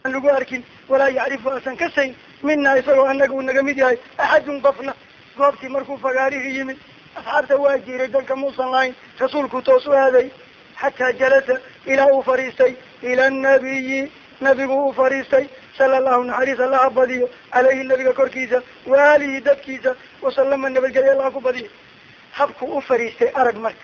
aan lagu arkin walaa yacrifu asan kasayn minaa isagoo anaga uu naga mid yahay axadun qofna goobtii markuu fagaarihii yimid asxaabta waa jiray dalka muusan lahayn rasuulku toos u aaday xataa jalasa ilaa uu fariistay ila annabiyi nabigu uu fariistay sala allahu naxariis allaha badiyo caleyhi nabiga korkiisa waalihi dadkiisa wasalama nabadgelyo allah ku badiyo. Habku u fadhiistay arag marka.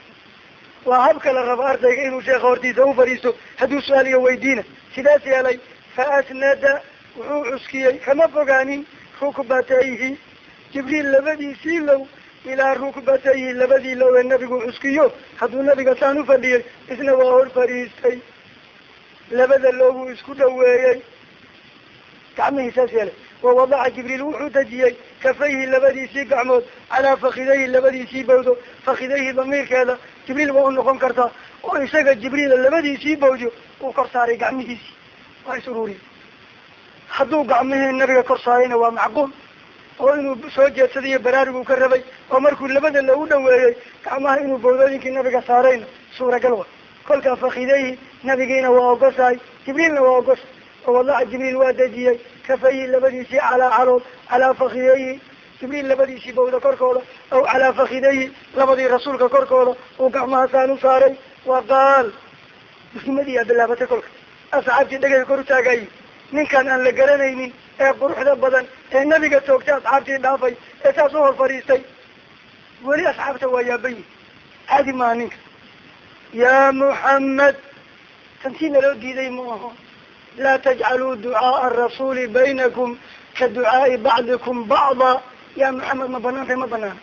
Waa habka la rabo ardayga inuu sheekha hortiisa u fadhiisto hadduu su'aal iyo weydiina. Sidaas yeelay fa asnada wuxuu cuskiyey kama fogaanin rukbatayhi jibriil labadiisii low. Ilaa rukbatayhi labadii low ee nabigu cuskiyo. Hadduu nabiga saan u fadhiyey isna waa hor fadhiistay. Labada lowbuu isku dhaweeyey gacmihii saas yeelay. Wawadaca jibriil wuxuu dejiyey kafayhi labadiisii gacmood calaa fakidayhi labadiisii bawdo fakidayhi damiirkeeda jibriil waa u noqon kartaa. Oo isaga jibriila labadiisii bawjo uu kor saaray gacmihiisii waa is ururiyey hadduu gacmihii nabiga kor saarayna waa macquul oo inuu soo jeedsadayo baraariguu ka rabay oo markuu labada lagu dhaweeyey gacmaha inuu bawdooyinkii nabiga saarayna. Suuragal wa kolkaa fakidayhi nabigiina waa ogoshahay jibriilna waa ogoshay wawadaca jibriil waa dejiyey. Kafayhi labadiisii calaa calood calaa fakidayhi jibriil labadiisii bawda korkooda aw calaa fakidayhi labadii rasuulka korkooda uu gacmahasaan u saaray. Wa qaal. Muhimadii aa bilaabatay kolka. Asxaabtii dhegay kor u taagayi ninkan aan la garanaynin ee quruxda badan ee nabiga toogtay asxaabtii dhaafay ee saas u hor fadhiistay weli asxaabta waa yaabayi caadi maha ninka. Ya muxamed tantii naloo diiday ma aho laa tajcaluu ducaaa arasuuli baynakum ka ducaai bacdikum bacda. Ya maxamed ma banaantay ma banaana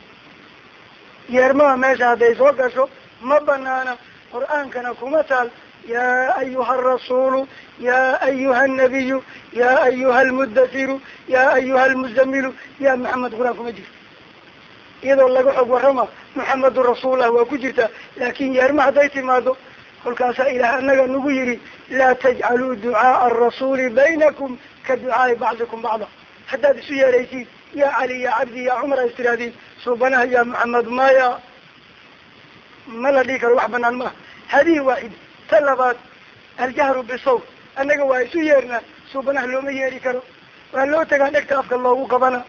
yeermaha meesha hadday soo gasho ma banaana qur'aankana kuma taal ya ayuha arasuulu ya ayuha annabiyu ya ayuha almuddasiru ya ayuha almuzamilu ya maxamed qur'aan kuma jirto iyadoo laga xog warrama maxamedun rasuulah waa ku jirta laakin yeerma hadday timaado kolkaasaa ilaah anaga nagu yihi laa tajcaluu ducaaa arasuuli baynakum ka ducaai bacdikum bacda haddaad isu yeeraysiin ya cali ya cabdi ya cumar a is tiraahdiin suubanaha ya maxamed maya ma la dhihi karo wax banaan maaha hadihi waaxida ta labaad aljahru bisawt annaga waa isu yeernaa suubanaha looma yeeri karo. Waa loo tagaa dhegta afka loogu qabana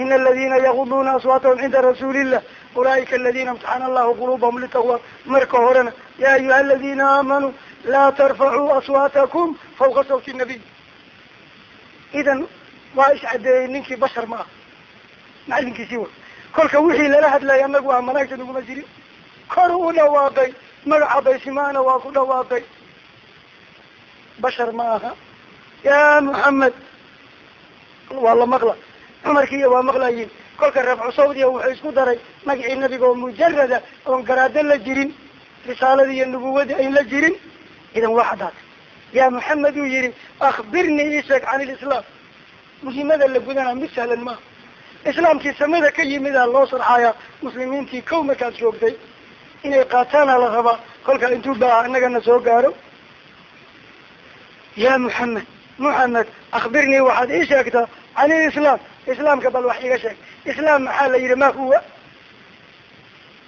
ina aladina yaguduuna aswaatahum cinda rasuulillah. Ulaaika aladina imtaxana allahu qulubahum litaqwa. Marka horena ya ayuha aladina aamanuu laa tarfacuu aswaatakum fawqa sawti nabiy idan waa iscadeeyey ninkii bashar ma ah macalinkiisii wa kolka wixii lala hadlaya anagu ah malaagta naguma jirin kor u dhawaaqay magaca baysimaana waa ku dhawaaqay bashar ma aha ya muxamed waa la maqla cumarkiiya waa maqlayiin kolka rafcu sawdiya wuxuu isku daray magacii nabiga oo mujarada oon garaado la jirin risaaladii iyo nubuwadii ayn la jirin idan waa caddaatay ya maxamed uu yihi akbirnii isheeg can ilislaam muhiimada la gudana mid sahlan maaha islaamkii samada ka yimidaa loo sarxayaa muslimiintii kow markaad joogtay inay qaataana la rabaa kolka intuu baaha inagana soo gaaro. Ya muxamed muxamed akbirnii waxaad ii sheegtaa can ilislaam islaamka bal wax iga sheeg. Islaam maxaa la yihi ma huwa?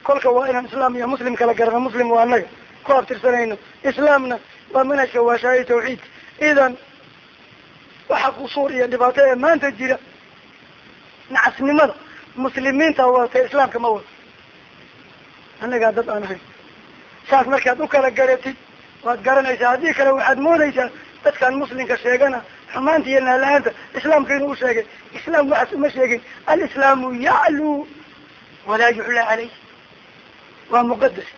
Kolka waa inaan islaam iyo muslim kala garano muslim waa anaga ku abtirsanayno islaamna waa manhajka waashaayi tawxiidka idan waxa qusuur iyo dhibaato ee maanta jira nacasnimada muslimiinta wadata islaamka ma wado annagaa dad aan ahayn saas markaad u kala garatid waad garanaysaa haddii kale waxaad moodaysaa dadkaan muslimka sheegana xumaanta iyo naala-aanta islaamka inuu usheegay islaam waxaas uma sheegin alislaamu yacluu walaa yuclaa caleyh waa muqadas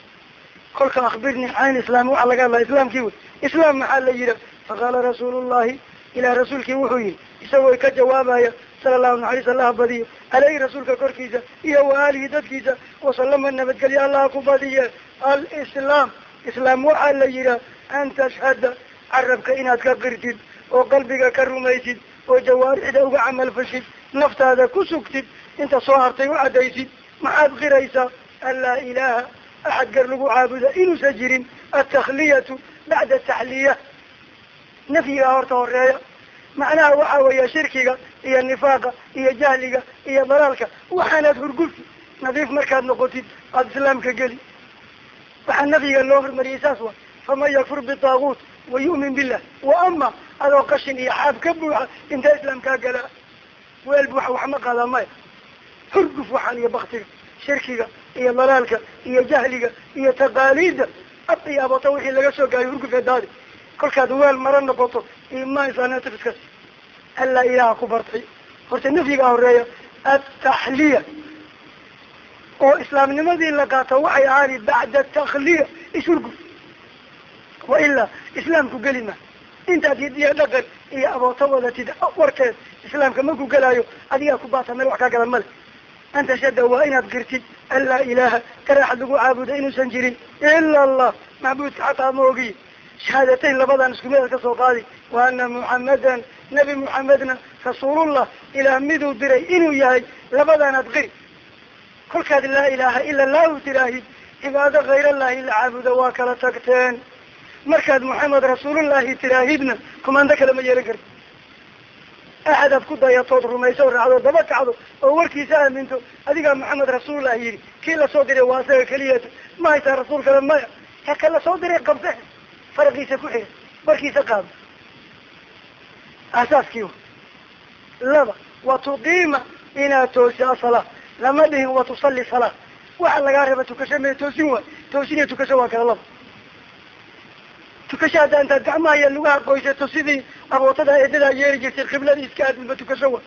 kolka akbirni can islaam waxaa laga hadlaya islaamkii wey. Islaam maxaa la yidha faqaala rasuulu llahi ilah rasuulkii wuxuu yihi isagoo ka jawaabaya sala allahu naxariis allaha badiyo aleyhi rasuulka korkiisa iyo wa aalihi dadkiisa. Wasalama nabadgelyo allaha ku badiye. Alislaam islaam waxaa la yihaa an tashhada carabka inaad ka qirtid oo qalbiga ka rumaysid oo jawaarixda uga camal fashid naftaada ku sugtid inta soo hartay u caddaysid. Maxaad qiraysaa? An laa ilaaha axad gar lagu caabuda inuusan jirin. Altakhliyatu bacda taxliya. Nafyigaa horta horreeya macnaha waxa weeya shirkiga iyo nifaaqa iyo jahliga iyo dalaalka waxaanaad hurgufti nadiif markaad noqotid aada islaamka geli. Waxaa nafyiga loo hormariyey saas wa faman yakfur bitaaguut wa yu'min billah. Wa ama adoo qashin iyo xaab ka buuxa intaa islaamkaa galaa weel buuxa waxma qaada maya. Hurguf waxaan iyo baktiga shirkiga iyo dalaalka iyo jahliga iyo taqaaliida ab iyo abato wixii laga soo gaayo hurguf ee daadi. Kolkaad weel mara noqoto imaan allaa ilaaha ku bartay horta nafyigaa horreeya ataxliya oo islaamnimadii la qaato waxay ahaani bacda takhliya ishurgu wa ilaa islaamku geli ma intaad hidiya dhaqan iyo abooto wadatid warkeed islaamka maku gelaayo adigaa ku baata meel wax kaa gadan male anta shada waa inaad girtid an laa ilaaha karaaxad lagu caabuda inuusan jirin ila allah macbuudka xataa ma ogiy shahaadatayn labadan isku mid ka soo qaadi wa ana nabi muxamedna rasuulullah ilaah miduu diray inuu yahay labadaanaad qiri kolkaad laa ilaaha ila llahu tiraahid cibaado khayrallahi la caabuda waa kala tagteen. Markaad moxamed rasuulullahi tiraahidna kumaando kale ma yeelan karti axad aad ku dayatood rumayso raacdo daba kacdo oo warkiisa aaminto adigaa maxamed rasuulullah yidhi kii la soo diray waa asaga keliyata ma haysaa rasuul kale maya. Ha ka la soo diray qabse. Faraqiisa ku xiga. Warkiisa qaado aasaaskii laba wa tuqiima inaad toosi asalaa lama dhihin wa tusalli salaa waxa lagaa raba tukasho mee toosin waay. Toosin iyo tukasho waa kala laba. Tukasho haddaa intaad gacmaha iyo lugaha qoysato sidii abootada eedadaa yeeri jirtay qibladii iska aadinba tukasho wa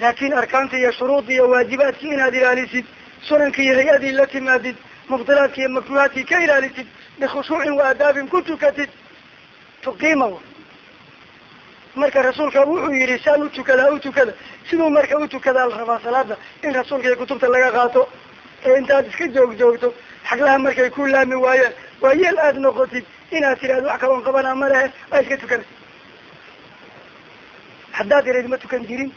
laakin arkaanta iyo shuruudii iyo waajibaadkii inaad ilaalisid sunankii iyo hay'adii la timaadid mubdilaadki iyo makruhaadkii ka ilaalisid bikhushuucin wa adaabin ku tukatid tuqiima wa marka rasuulka wuxuu yihi saan u tukadaa u tukada. Siduu marka u tukadaa la rabaa salaada in rasuulka iyo kutubta laga qaato. Ee intaad iska joog joogto xaglaha markay ku laami waayaan waa yeel aada noqotid inaad tidhahdo wax kaloon qabanaa ma lehe waa iska tukana haddaad ihayd ma tukan jirin.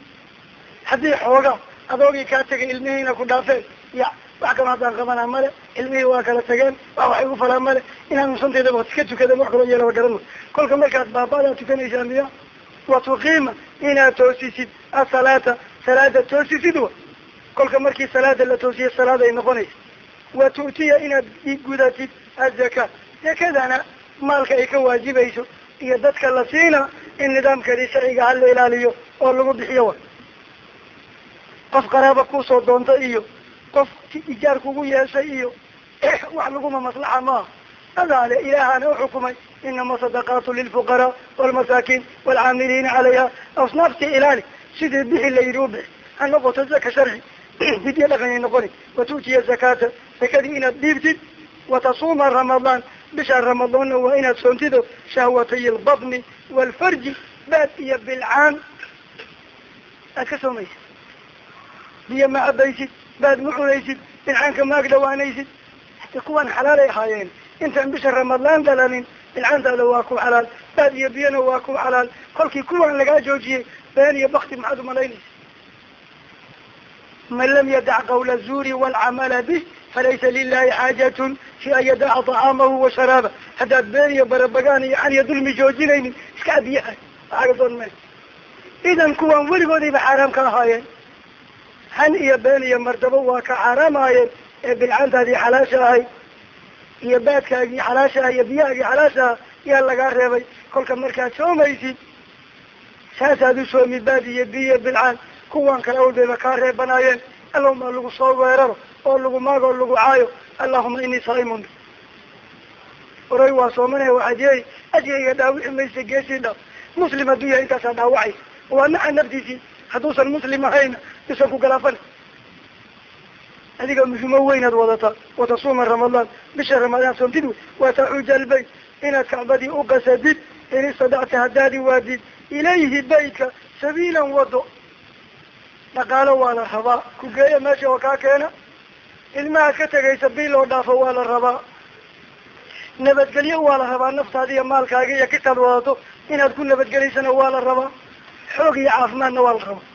Haddii xooga adoogii kaa tegay ilmihiina ku dhaafeen ya wax kaloo haddaan qabanaa male ilmihii waa kala tageen wax wax igu falaa male inaan nusanteeda wad iska tukada wax kaloo yeelaba garan kolka markaad baabaadaa tukanaysaa miya wa tuqiima inaad toosisid asalaata salaada toosisid wa kolka markii salaada la toosiye salaad ay noqonaysa wa tu'tiya inaad gudatid azaka zakadana maalka ay ka waajibayso iyo dadka la siina in nidaamkeedii sharciga ha la ilaaliyo oo lagu bixiyo wa qof qaraaba ku soo doonta iyo qof ijaar kugu yeeshay iyo wax laguma maslaxa maaha adaale ilaahana uxukumay inama sadaqaatu lilfuqaraa walmasaakiin waalcaamiliina calayha asnaaftii ilaali sidii bixi la yidhi u bixi ha noqoto zaka sharci fidya dhaqanyay noqoni watu'tiya zakaata zakadii inaad dhiibtid watasuuma ramadaan bisha ramadaanna waa inaad soontido shahwatay lbatni waalfarji baad iyo bilcaan aad ka soomaysid biyo ma cabaysid baad ma cunaysid bilcaanka ma ag dhawaanaysid hata kuwaan xalaalay ahaayeen intaan bisha ramadaan dhalanin bilcaantaada waa ku xalaal baad iyo biyona waa ku xalaal kolkii kuwaan lagaa joojiyey been iyo bakti maxaad umalaynaysa man lam yadac qawla zuuri waalcamala bih falaysa lilahi xaajatun fi an yadaca طacaamahu wa sharaaba. Haddaad been iyo barabagaan iyo can iyo dulmi joojinaynin iska adiyaha waaga doon me idan kuwaan weligoodayba xaaraam ka ahaayeen han iyo been iyo mardabo waa ka xaaraamaayeen ee bilcaantaadii xalaasha ahay iyo baadkaagii xalaasha ah iyo biyahaagii xalaasha ah yaa lagaa reebay. Kolka markaad soomaysid saasaad u soomi baad iyo biyo bilcaan kuwan kale awlbayba kaa reebanaayeen. Allahuma lagu soo weeraro oo lagu maago lagu caayo. Allahuma inii saaimun oray waa soomanaya waxaad yeeli ajgayga dhaawici maysa geesii dhaaf muslim hadduu yahay intaasaa dhaawacay. Waa naca naftiisii. Hadduusan muslim ahayna isan ku galaafana adiga muhimo weynaad wadataa watasuuma ramadaan bisha ramadaan soontid wey wataxuja albayt inaad kacbadii uqasadid in istadacta haddaadi waadid ilayhi baytka sabiilan wado dhaqaalo waa la rabaa ku geeya meesha oo kaa keena ilmaha ka tegaysa bil oo dhaafo waa la rabaa nabadgelyo waa la rabaa naftaada iyo maalkaaga iyo kitaad wadato inaad ku nabadgelaysana waa la rabaa xoog iyo caafimaadna waa la rabaa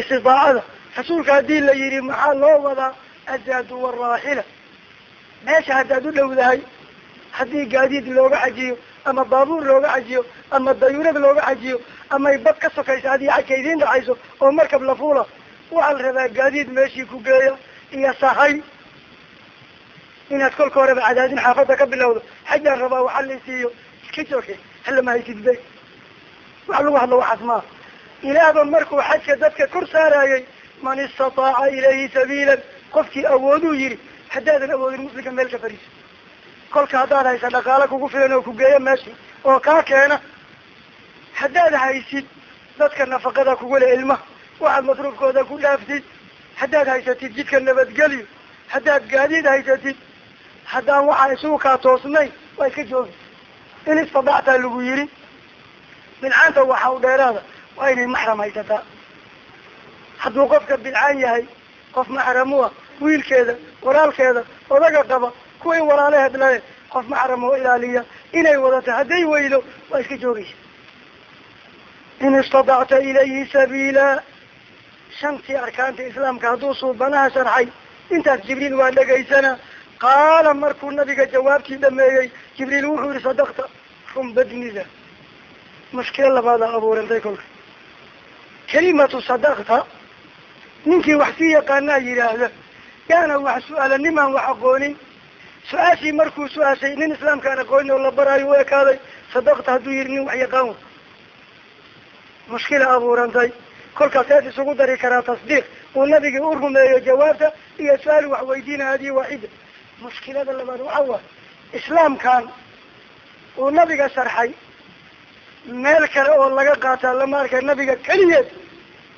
istidaacada rasuulka haddii la yidhi maxaa loo wadaa? Azaadu waraaxila meesha haddaad u dhowdahay haddii gaadiid looga xajiyo ama baabuur looga xajiyo ama dayuurad looga xajiyo amay bad ka sokaysa haddii xajka idiin dhacayso oo markab la fuula waxaa la rabaa gaadiid meeshii ku geeya iyo sahay. Inaad kolka horeba cadaadin xaafadda ka bilowdo. Xajaan rabaa waxa la siiyo iska jooke halama haysid be wax lagu hadlo waxaas maaha ilaahba markuu xajka dadka kor saarayay man istataaca ilayhi sabiilan. Qofkii awooduu yihi haddaadan awoodin muslimka meel ka fariiso kolka haddaad haysa dhaqaalo kugu filan oo ku geeyo meeshii oo kaa keena haddaad haysid dadka nafaqada kugule ilmaha waxaad masruufkooda ku dhaaftid. Haddaad haysatid jidka nabadgelyo. Haddaad gaadiid haysatid haddaan waxaa isugu kaa toosnayn waa iska joogi. In istadactaa lagu yiri bilcaanta waxa u dheeraada waa inay maxram haysataa hadduu qofka bilcaan yahay qof maxramu ah wiilkeeda walaalkeeda odaga qaba kuway walaalaheed lahe qof maxram oo ilaaliya. Inay wadato hadday weydo waa iska joogaysa. In istadacta ilayhi sabiila. Shantii arkaanta islaamka hadduu suubanaha sharxay intaas jibriil waa dhegaysana. Qaala markuu nabiga jawaabtii dhameeyey jibriil wuxuu yihi sadakta run badnida. Mushkilo labaadaa abuurantay kolka. Kelimatu sadakta ninkii wax sii yaqaanaa yidhaahda yaana wax su'aala nimaan wax aqoonin. Su'aashii markuu su'aashay nin islaamkaan aqoonin oo la baraayo u ekaaday sadakta hadduu yihi nin wax yaqaan mushkila abuurantay. Kolkaas eed isugu dari karaa tasdiiq. Uu nabigii u rumeeyo jawaabta iyo su'aal wax weydiina hadihi waaxida mushkilada labaad waxa waay islaamkan uu nabiga sharxay. Meel kale oo laga qaataa lama arkay nabiga keliyeed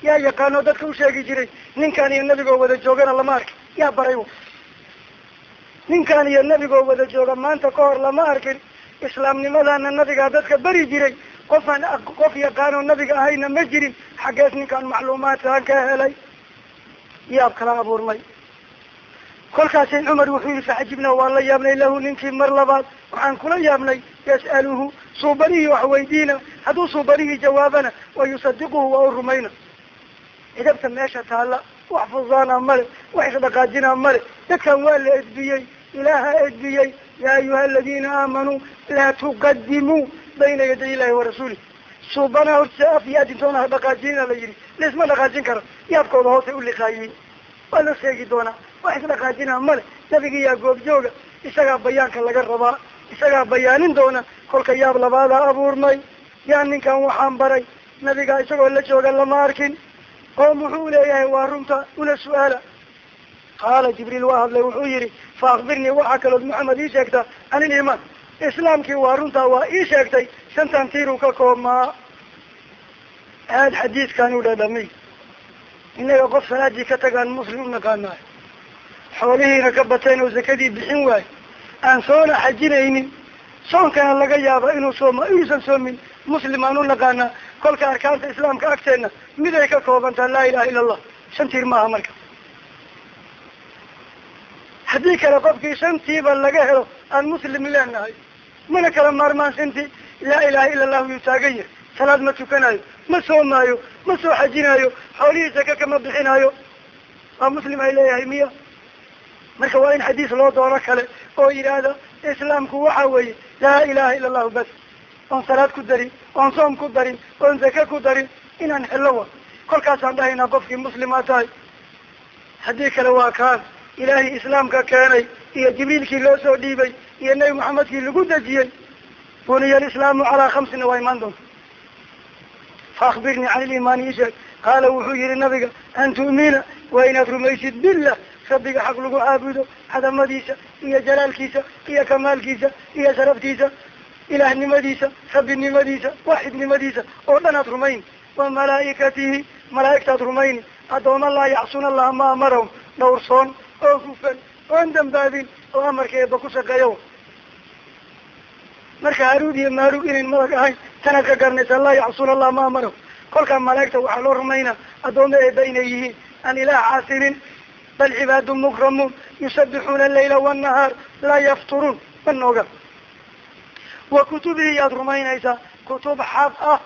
yaa yaqaano dadka u sheegi jiray ninkan iyo nabigoo wada joogana lama arkay yaa baray ninkan iyo nabigoo wada jooga maanta ka hor lama arkin. Islaamnimadana nabigaa dadka beri jiray. Qofaan qof yaqaanoo nabiga ahayna ma jirin. Xaggees ninkaan macluumaadkaan ka helay. Yaab kala abuurmay kolkaasay cumar wuxuu yihi faxajibna waan la yaabnay lahu ninkii mar labaad. Waxaan kula yaabnay yas'aluhu. Suubanihii wax weydiina. Hadduu suubanihii jawaabana wa yusadiquhu waa u rumayna cidabta meesha taalla wax fusaana male wax isdhaqaajina male dadkan waa la edbiyey ilaaha edbiyey. Yaa ayuha aladiina aamanuu laa tuqadimuu bayna yaday illahi warasuulih suubana horta af iyo adintoona ha dhaqaajinina la yidhi. Laisma dhaqaajin karo. Yaabkooda hoosay uliqaayeen waa la sheegi doonaa wax isdhaqaajina male nabiga yaa goobjooga isagaa bayaanka laga rabaa. Isagaa bayaanin doona. Kolka yaab labaadaa abuurmay yaa ninkan waxaan baray. Nabiga isagoo la jooga lama arkin oo muxuu leeyahay waa runta una su'aala. Qaala jibriil waa hadlay wuxuu yihi fa akbirnii waxaa kalood maxamed ii sheegtaa can ilimaan islaamkii waa runtaa waa ii sheegtay shantan tiiruu ka koobmaa. Aad xadiidkan u dhadhamiy innaga qof salaadii ka tagaan muslim u naqaanayo xoolihiina ka bateen oo zakadii bixin waayo aan soona xajinaynin. Soonkana laga yaaba inuu sooma inuusan soomin. Muslim aan u naqaanaa. Kolka arkaanta islaamka agteena mid ay ka koobantaa laa ilaha illa allah shan tiir maaha marka. Haddii kale qofkii shantiiba laga helo aan muslim leenahay mana kala maarmaan shantii laa ilaha illa allahu yuu taagan yahay. Salaad ma tukanayo ma soomaayo ma soo xajinayo xoolihiisa ka kama bixinayo waa muslim ay leeyahay miya. Marka waa in xadiis loo doono kale oo yidhaahda islaamku waxa weeye laa ilaha illa allahu bas. Oon salaad ku darin oon soom ku darin oon zake ku darin inaan xillo wa kolkaasaan dhahaynaa qofkii muslimaa tahay. Haddii kale waa kaan ilaahay islaamka keenay iyo jibriilkii loo soo dhiibay iyo nebi maxamedkii lagu dejiyey buniya alislaamu calaa khamsina waa imaan doonta fa akbirnii can ilimaani isheeg qaala wuxuu yihi nabiga an tu'mina waa inaad rumaysid billah rabbiga xaq lagu caabudo cadamadiisa iyo jalaalkiisa iyo kamaalkiisa iyo sharaftiisa ilaahnimadiisa rabbinimadiisa waaxidnimadiisa oo dhan aad rumayni wa malaa'ikatihi malaa'igtaad rumayni addooma laa yacsuna allaha ma amarahum dhowrsoon oo hufan oon dambaabin oo amarka eeba ku shaqeeyo marka haruud iyo maaruug inayn madag ahayn tanaad ka garanaysa laa yacsuna allaha ma amarahum kolkaa malaa'igta waxaa loo rumaynaa addooma eeba inay yihiin aan ilaah caasinin bal cibaadu mukramuun yusabixuuna alayla wanahaar laa yafturuun ma nooga wa kutubihi rumaynaysaa kutub xaq ah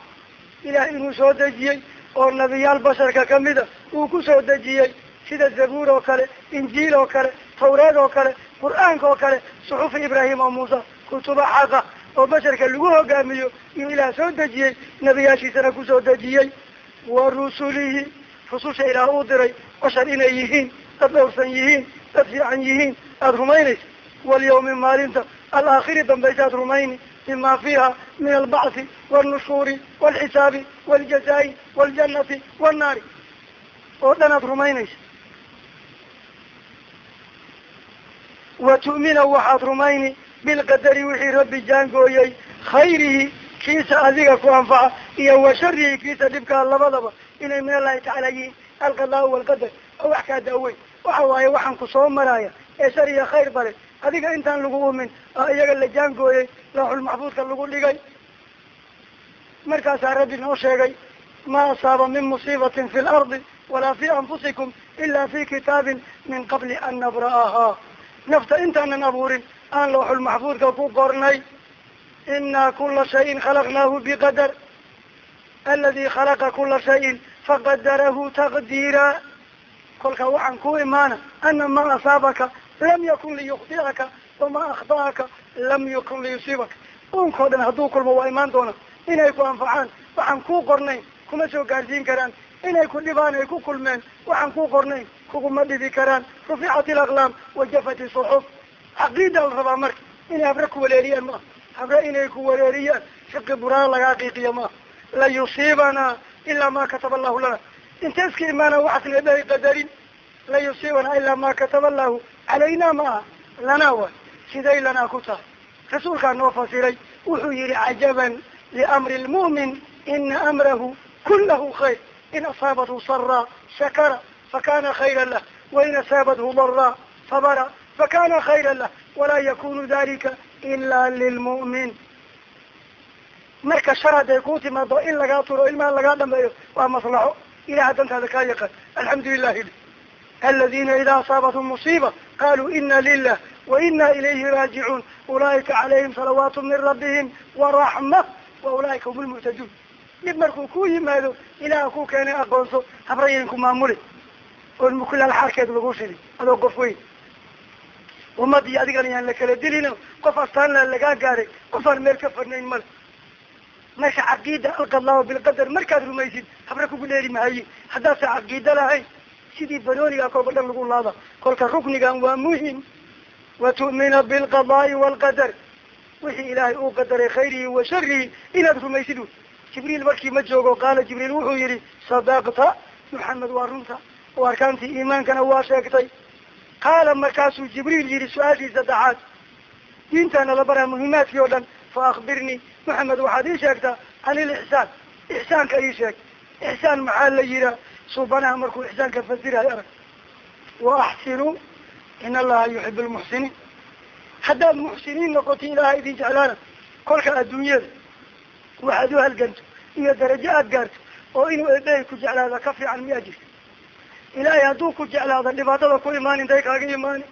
ilaah inuu soo dejiyey oo nabiyaal basharka kamida uu ku soo dejiyey sida zabuur oo kale injiil oo kale tawreed oo kale qur'aanka oo kale suxufi ibraahim oo muusa kutuba xaqa oo basharka lagu hogaamiyo iyuu ilaah soo dejiyey nebiyaashiisana ku soo dejiyey wa rusulihi rususha ilaah uu diray bashar inay yihiin dad dhowrsan yihiin dad fiican yihiin aada rumaynaysa walyawmi maalinta alaakhiri dambaysaad rumayni albacthi walnushuuri walxisaabi waljazaa'i waljannati wannaari oo dhan aad rumaynaysa wa tu'mina waxaad rumayni bilqadari wixii rabbi jaangooyey khayrihi kiisa adiga ku anfaca iyo wa sharihi kiisa dhibkaa labadaba inay min allahi tacaala yihiin alqadaa walqadar oo wax kaa daaweyn waxa waaye waxaan ku soo maraya ee shar iyo khayr bale adiga intaan lagu umin oo iyaga la jaangooyey looxul maxfuudka lagu dhigay. Markaasaa rabbi noo sheegay ma asaaba min musiibatin fi lardi walaa fi anfusikum ila fi kitaabin min qabli an nabra'ahaa nafta intaanan abuurin aan looxul maxfuudka ku qornay ina kula shayin khalaqnaahu biqadar aladi khalaqa kula shayin faqadarahu taqdiira. Kolka waxaan ku imaana ana ma asaabaka lam yakun liyukhdi'aka wama akhda'aka lam yakun liyusiibaka unkao dhan hadduu kulmo waa imaan doona inay ku anfacaan waxaan kuu qornayn kuma soo gaarsiin karaan inay ku dhibaan ay ku kulmeen waxaan kuu qornayn kuguma dhibi karaan ruficat ilaqlaam wajafat isuxuf caqiida la rabaa marka inay habre ku wareeriyaan maaha habre inay ku wareeriyaan fiqi buraana lagaa qiiqiya maaha la yusiibanaa ilaa ma kataba allahu lana inta iska imaana waxaasna ilahay qadarin la yusiibanaa ilaa ma kataba allahu calayna ma aha lanaa waay siday lanaa ku tahay. Rasuulkaa noo fasiray wuxuu yihi cajaban liamri lmu'min ina amrahu kulahu khayr. In asaabathu saraa shakara fakana khayra lah. Wain asaabathu daraa sabara fakana khayra lah. Walaa yakunu dalika ila lilmu'min. Marka shar hadday ku timaado in lagaa turo ilmaha lagaa dhameeyo waa maslaxo. Ilaha dantaada kaa yaqaan alxamdu lilahi aladina ida asaabathum musiiba qaluu ina lilah wa ina ilayhi raajicuun ulaa'ika calayhim salawaatu min rabbihim waraxma wa ulaa'ika hum lmuhtaduun dhib markuu ku yimaado ilaha ku keenay aqoonso habrayayn ku maamuli oon mukulaal xaarkeed lagu shidi adoo qof weyn ummadii adigana yaan la kala dilin qof astaanla lagaa gaaray qofaan meel ka fadnayn male meesha caqiida alqadlaahu bilqadar markaad rumaysid habre kugu dheeri mahayin haddaadse caqiida lahayn sidii banooniga kolba dhan lagu laada kolka ruknigan waa muhiim wa tu'mina bilqadaai waalqadar wixii ilaahay uu qadaray khayrihi wa sharihi inaad rumaysid wy jibriil markii ma joogo qaala jibriil wuxuu yihi sadaqta maxamed waa runta oo arkaantii iimaankana waa sheegtay qaala markaasuu jibriil yihi su'aashii saddexaad diintaana la baraa muhimaadkii oo dhan fa akbirnii maxamed waxaad ii sheegtaa can ilixsaan ixsaanka ii sheeg ixsaan maxaa la yihaa suubanaha markuu ixsaanka fasirahay arag wa axsinuu in allaha yuxib lmuxsiniin haddaad muxsiniin noqoto ilaaha idin jeclaana kolka adduunyada waxaad u halganto iyo darajo aad gaarto oo inuu eebey ku jeclaada ka fiican miyaa jirta ilaahay hadduu ku jeclaado dhibaatada ku imaan intay kaaga imaani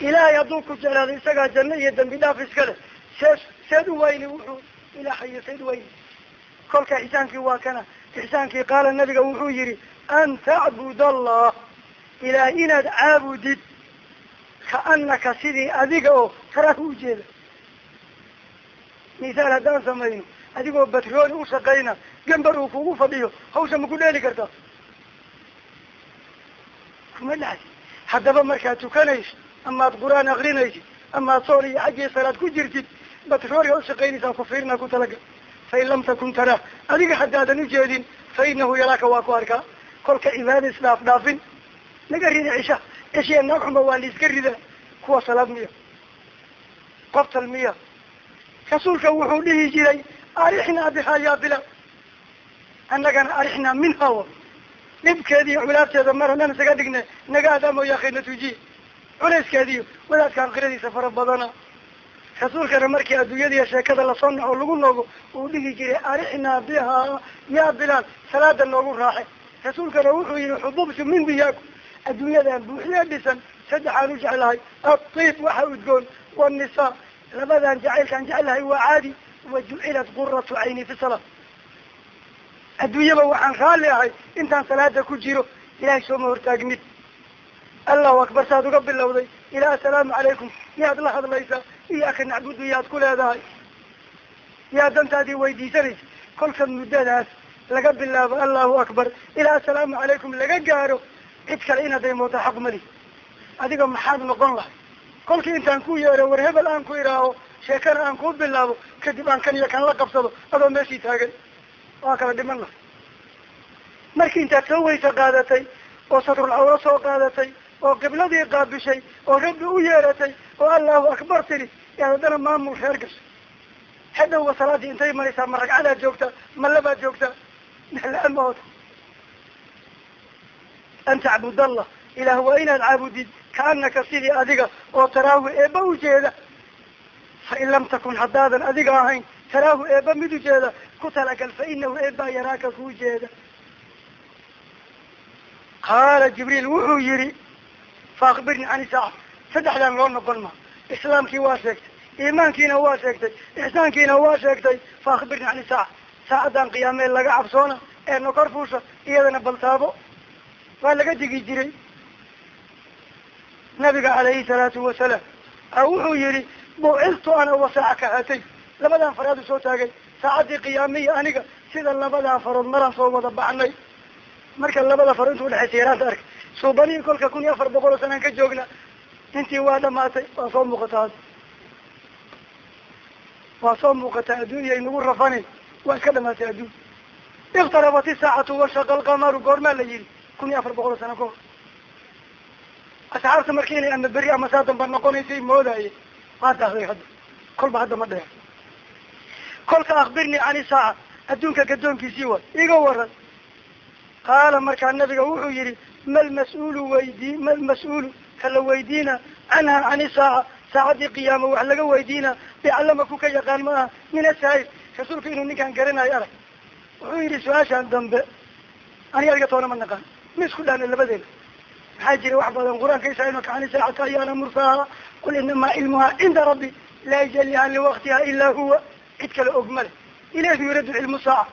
ilaahay hadduu ku jeclaado isagaa janno iyo dambi dhaaf iska leh seed u wayni wuxuu ilaahayo seed wayni kolka ixsaankii waa kana ixsaankii qaala nabiga wuxuu yihi an tacbud allah ilaah inaad caabudid kaanaka sidii adiga oo taraah ujeeda misaal haddaan samayno adigoo batrooni u shaqayna gambar uu kugu fadhiyo hawsha ma ku dheeli kartaa kuma dhacdi. Haddaba markaad tukanaysid amaad qur'aan akrinaysid amaad sool iyo xaggii salaad ku jirtid batrooniga ushaqaynaysaa ku fiirna ku talagal fain lam takun taraa adiga haddaadan ujeedin fa inahu yaraaka waa ku arkaa. Kolka cibaada isdhaaf dhaafin. Naga rida cisha cishiya naag waa la iska ridaa kuwa salaad miya qoftal miya rasuulka wuxuu dhihi jiray arixnaa bihaa yaa bila annagana arixnaa minha wa dhibkeediiyo culaabteeda mar haddaan isaga dhigne naga aadaamo yaakina tujiye culayskeediyo wadaadkaan qiradiisa fara badana rasuulkana markii adduunyadiiyo sheekada la soo naco lagu noogo uu dhihi jiray arixnaa bihaa yaa bilaal salaada noogu raaxe rasuulkana wuxuu yihi xububtu min diyaaku adduunyadan buuxdee dhisan saddexaan u jeclahay atiib waxa udgoon wanisaa labadan jacaylkaan jeclahay waa caadi wa jucilat quratu cayni fi salaa adduunyaba waxaan raalli ahay intaan salaada ku jiro ilahay sooma hortaagnid allahu akbar saad uga bilowday. Ilaa assalaamu calaykum. Yaad la hadlaysaa iyaaka nacbudu yaad ku leedahay. Yaa dantaadii weydiisanaysa kolka muddadaas laga bilaabo allahu akbar. Ilaa assalaamu calaykum laga gaaro cid kale inaad daymooto xaq mali adiga maxaad noqon lahay? Kolkii intaan ku yeero war hebel aan ku idhaaho sheekana aan ku bilaabo kadib aan kan iyo kan la qabsado adoo meeshii taagan waa kala dhiman lahay. Markii intaad soo weysa qaadatay oo sadrul cawro soo qaadatay oo qibladii qaabishay oo rabbi u yeeratay oo allahu akbar tiri yaad haddana maamul reer gashay. Hadhowba salaadii intay maraysaa ma ragcadaad joogtaa ma labaad joogtaa la'aan an tacbud allah ilaah waa inaad caabudid kaanaka sidii adiga oo taraahu eeba ujeeda fain lam takun haddaadan adiga ahayn taraahu eeba mid ujeeda ku talagal fa inahu eebaa yaraaka kuu jeeda qaala jibriil wuxuu yihi faakbirnii can isaaca saddexdan loo noqon ma islaamkii waa sheegtay iimaankiina waa sheegtay ixsaankiina waa sheegtay faakbirnii can isaaca saacadan qiyaamee laga cabsoona ee nokor fuusha iyadana baltaabo waa laga digi jiray. Nabiga calayhi salaatu wasalaam a wuxuu yihi buciltu ana wa saaca hatay labadan faraad u soo taagay. Saacaddii qiyaamiya aniga sida labadan farood maraan soo wada baxnay marka labada faro inta udhexaysa yaraanta arka. Suubanihi kolka kun iyo afar boqol oo sanaan ka joogna intii waa dhamaatay waa soo muuqataa waa soo muuqataa adduunya inagu rafanin waa iska dhamaatay adduun iktarabat isaacatu washaqa alqamaru goormaa la yihi kun iyo afar boqol sano ka hor asxaabta marka inay ama ama saa damba noqonaysay moodaye waa daahday hadda kolba hadda ma dheer. Kolka akbirnii can isaaca adduunka gadoonkiisii way iga waran. Qaala markaa nabiga wuxuu yihi mal mas'uulu weydii mal mas'uulu kala weydiina canha can isaaca saacaddii qiyaama wax laga weydiina bicallama ku ka yaqaan ma aha min asaa'il rasuulku inuu ninkaan garanayo arag. Wuxuu yihi su'aashaan dambe aniga adiga toona ma naqaan ma isku dhaana labadeena maxaa jira wax badan qur'aanka isaailka can saacata ayaana mursaaha qul inamaa cilmuha cinda rabbi laa yajaliha liwaktiha ilaa huwa cid kale og male ilayhi yuradu cilmu saaca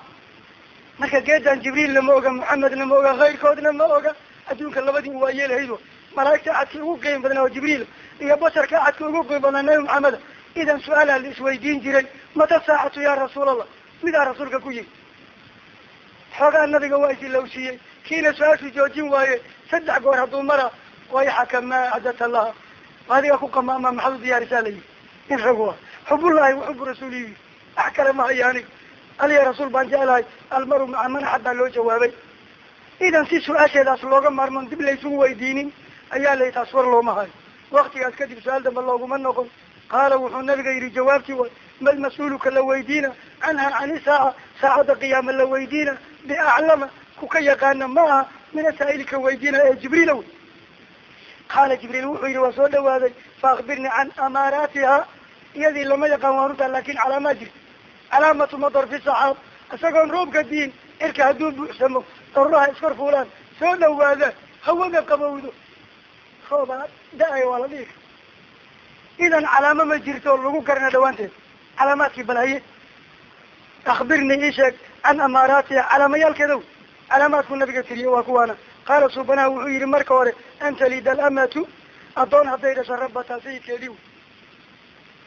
marka geedan jibriilna ma oga maxamedna ma oga kayrkoodna ma oga adduunka labadii waa yeelahaydo malaa'igta axadkii ugu qiim badnaa oo jibriil iyo basharka axadkii ugu qiim badnaa nabi maxameda idan su'aalaa la isweydiin jiray mata saacatu ya rasuul allah midaa rasuulka ku yihi xoogaa nabiga waa isilowsiiyey kiina su'aashuu joojin waaye saddex goor hadduu mara wayxaka maa acdata laha adiga ku qamaama maxaad u diyaarisaa la yihi in ragu ah xubullahi wa xubu rasuuliyi wax kale ma haya aniga aliya rasuul baan jeclahay almaru maca man axabaa loo jawaabay idan si su'aasheedaas looga maarmoon dib laysugu weydiinin ayaa layi taas war looma hayo waktigaas kadib su'aal dambe looguma noqon qaala wuxuu nabiga yihi jawaabtii way mal mas'uuluka la weydiina canha can isaaca saacadda qiyaama la weydiina biaclama ku ka yaqaana ma aha min asaa'ilka weydiina ee jibriila qaala jibriil wuxuu yihi waa soo dhawaaday faakbirnii can amaaraatiha iyadii lama yaqaan waa runtaa laakiin calaamaa jirta. Calaamatu madar fi saxaab isagoon roobka diin cirka hadduu buuxsamo daruuraha iskor fuulaan soo dhawaada hawada qabowdo. Roobaa da'ay waa la dhihi kara idan calaamo ma jirto lagu garana dhawaanteed calaamaadkii balhaye akbirnii ii sheeg can amaaraatiha calaamayaalkeedow calaamaadku nabiga tiriye waa kuwaana. Qaala suubanaha wuxuu yihi marka hore anta lida alamatu addoon hadday dhasho rabbataa sayidkeedii wy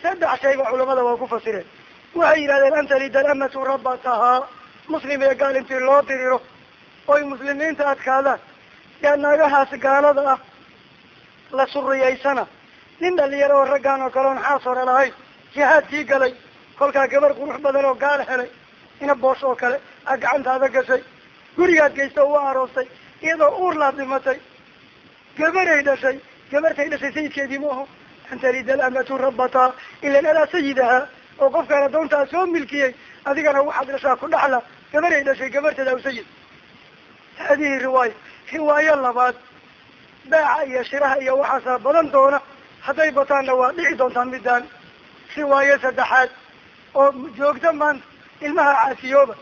saddex shayba culamada waa ku fasireen. Waxay yidhahdeen anta lida alamatu rabbatahaa muslim ee gaal intii loo diriro oy muslimiinta adkaadaan yaa naagahaas gaalada ah la suriyaysana nin dhalinyaro oo raggaan oo kale on xaas hore lahayn jihaadkii galay kolkaa gabar qurux badan oo gaal helay ina boos oo kale a gacantaada gashay gurigaad oo u aroostay iyadoo uurlaad dhimatay gabaray dhashay. Gabartay dhashay sayidkeedii ma aho anta lida alamatu rabbataa ilan alaa sayidaha. Oo qofkaan adoontaa soo milkiyey adigana waxaad dhashaa ku dhaxla. Gabaray dhashay gabarteeda aw sayid. Hadihi riwaaya. Riwaayo labaad. Baaca iyo shiraha iyo waxaasaa badan doona. Hadday bataanna waa dhici doontaa midaan riwaayo saddexaad. Oo joogta maanta ilmaha caasiyooba.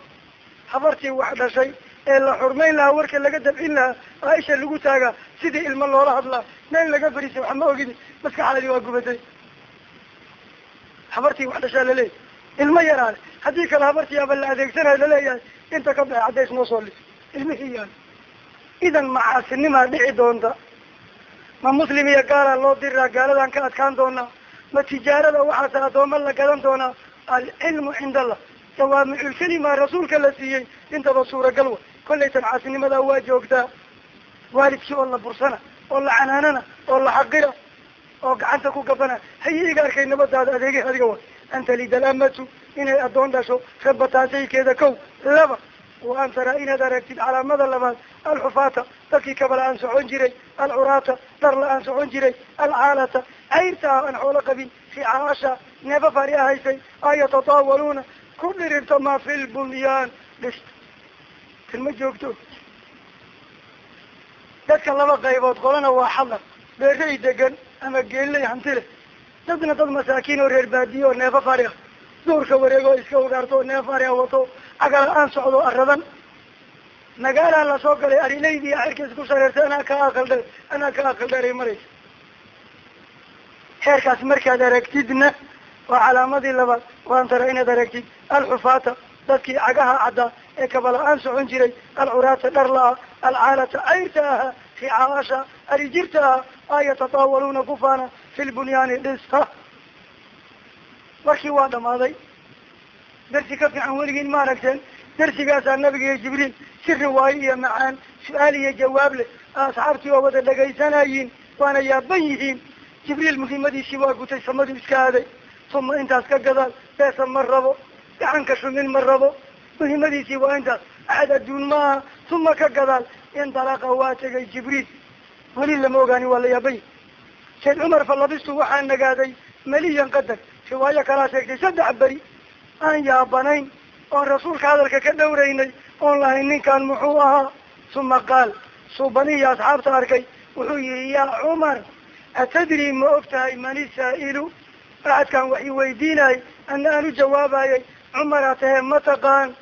Habartii wax dhashay ee la xurmayn lahaa warka laga dabcin lahaa aaisha lagu taagaa sidii ilmo loola hadlaa meel laga fadhiisay wax ma ogidi maskaxdeedi waa gubatay. Habartii wax dhashaa laleeyahy ilmo yaraale haddii kale habartii aba la adeegsanayo la leeyahay inta ka baxe caddays noo soo lis ilmihii yaal. Idan macaasinimaa dhici doonta ma muslim iyo gaala loo diraa gaaladan ka adkaan doonaa ma tijaarada waxaase addooma la gadan doonaa alcilmu cinda allah jawaamiculkelima rasuulka la siiyey intaba suuragal wa kollaytan caasinimadaa waa joogtaa. Waalidkii oo la bursana oo la canaanana oo la xaqira oo gacanta ku gabana. Haye iga arkay nabadaada adeegay adiga wa anta lidalamatu inay addoon dhasho rabataa saykeeda kow. Laba wa an taraa inaad aragtid calaamada labaad. Alxufaata dadkii kabala aan socon jiray. Alcuraata dhar la aan socon jiray. Alcaalata cayrta ah aan xoolo qabin. Ricaasha neeba fari ahaysay. An yatataawaluuna ku dhirirto ma fi lbunyaan dhist tilma joogto dadka laba qaybood qolana waa xadar beerey degan ama geelley hanti leh dadna dad masaakiin oo reer baadiye oo neefo fari ah duurka wareeg oo iska ugaarto oo neef wato. Agala aan socdo aradan magaalaa la soo galay arilaydii xerkiis ku sareertay anaa ka aqaldhe anaa ka aqaldheeray maraysa heerkaas markaad aragtidna waa calaamadii labaad. Waan tara inaad aragtid alxufaata dadkii cagaha caddaa ee kabala-aan socon jiray alcuraata dharla-a alcaalata cayrta ahaa ricaasha arijirta aha aa yatataawaluuna kufaana fi lbunyaani dhista markii waa dhamaaday darsi ka fiican weligiin ma aragteen. Darsigaasaa nabiga iyo jibriil si riwaayo iyo macaan su'aal iyo jawaab leh asxaabtii oo wada dhagaysanayiin waana yaaban yihiin. Jibriil muhiimadiisii waa gutay samaduu iska aaday. Tuma intaas ka gadaal beesa ma rabo gacanka shumin ma rabo muhiimadiisii waa intaas axad adduun maaha tuma ka gadaal indalaqa waa tegay jibriil weli lama ogaani waa la yaabay sayd cumar falabistu waxaa nagaaday meliyan qadar riwaayo kalaa sheegtay saddex beri aan yaabanayn oon rasuulka hadalka ka dhowraynay oon lahayn ninkan muxuu ahaa suma qaal suubanihi asxaabta arkay wuxuu yihi yaa cumar atadri ma og tahay man isaa'ilu axadkan wax i weydiinayay ana aan u jawaabayay cumara tahe ma taqaan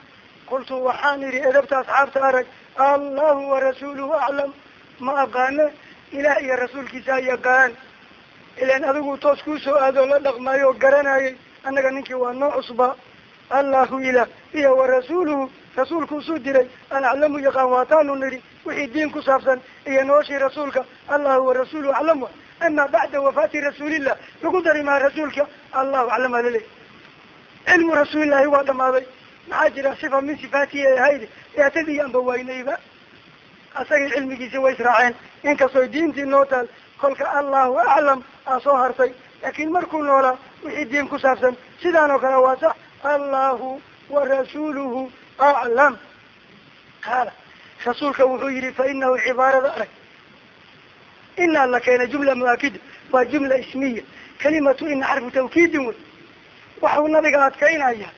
qultu waxaan idhi edabta asxaabta arag allahu warasuuluhu aclam ma aqaano ilaah iyo rasuulkiisa yaqaan ilan adigu toos kuusoo aadoo la dhaqmaayo oo garanayay annaga ninkii waa noo cusba allahu ilah iyo warasuuluhu rasuulku usuu diray an aclamu yaqaan waataanu nidhi wixii diin ku saabsan iyo noloshii rasuulka allahu warasuuluhu aclam wa ama bacda wafaati rasuulillah lagu dari maa rasuulka allahu aclam alale cilmu rasuulillahi waa dhamaaday maxaa jira sifa min sifaatihi ay ahayd eatadii anba waynayba asagii cilmigiisi way israaceen inkastoo diintii noo taal kolka allahu aclam aa soo hartay laakiin markuu noolaa wixii diin ku saabsan sidaan oo kale waa sax allahu warasuuluhu aclam qaala rasuulka wuxuu yihi fa inahu cibaarada arag inaa la keena jumla muakida waa jumla ismiya kalimatu ina xarfu tawkiidin wey waxuu nabiga adkaynaya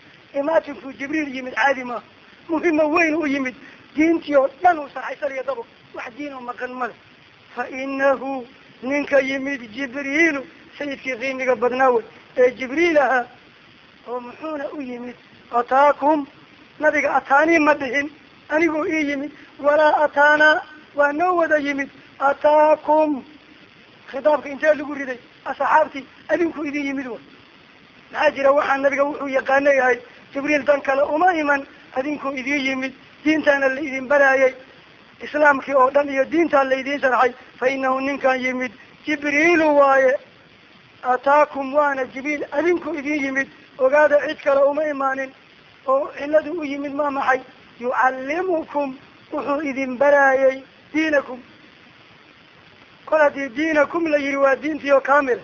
imaatinku jibriil yimid caadi maaha muhima weyn u yimid diintii oo dhan uu sarxaysanayo dabo wax diin oo maqan male fa inahu ninka yimid jibriilu sayidkii qiimiga badnaa wey ee jibriil ahaa oo muxuuna u yimid ataakum nabiga ataanii ma dhihin anigoo ii yimid walaa ataanaa waa noo wada yimid ataakum khitaabka intee lagu riday asxaabtii adinku idin yimid wa maxaa jira waxaa nabiga wuxuu yaqaano yahay jibriil dan kale uma iman adinku idin yimid diintaana la idin baraayay islaamkii oo dhan iyo diintaa la idin sharxay fa inahu ninkan yimid jibriilu waaye ataakum waana jibriil adinku idin yimid ogaada cid kale uma imaanin oo ciladu u yimid ma maxay yucallimukum wuxuu idin baraayay diinakum. Kol haddii diinakum la yihi waa diintii oo kamila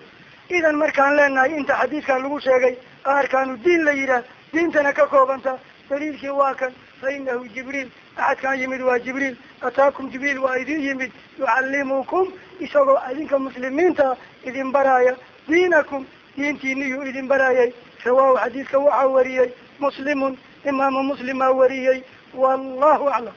idan markaan leenahay inta xadiidkan lagu sheegay qaarkaanu diin la yidhaah diintana ka koobanta daliilkii waa kan fa inahu jibriil axadkaan yimid waa jibriil ataakum jibriil waa idin yimid yucallimukum isagoo idinka muslimiinta idin baraaya diinakum diintiiniyuu idin baraayay rawaahu xadiidka waxaa wariyey muslimun imaamu muslimaa wariyey wallahu aclam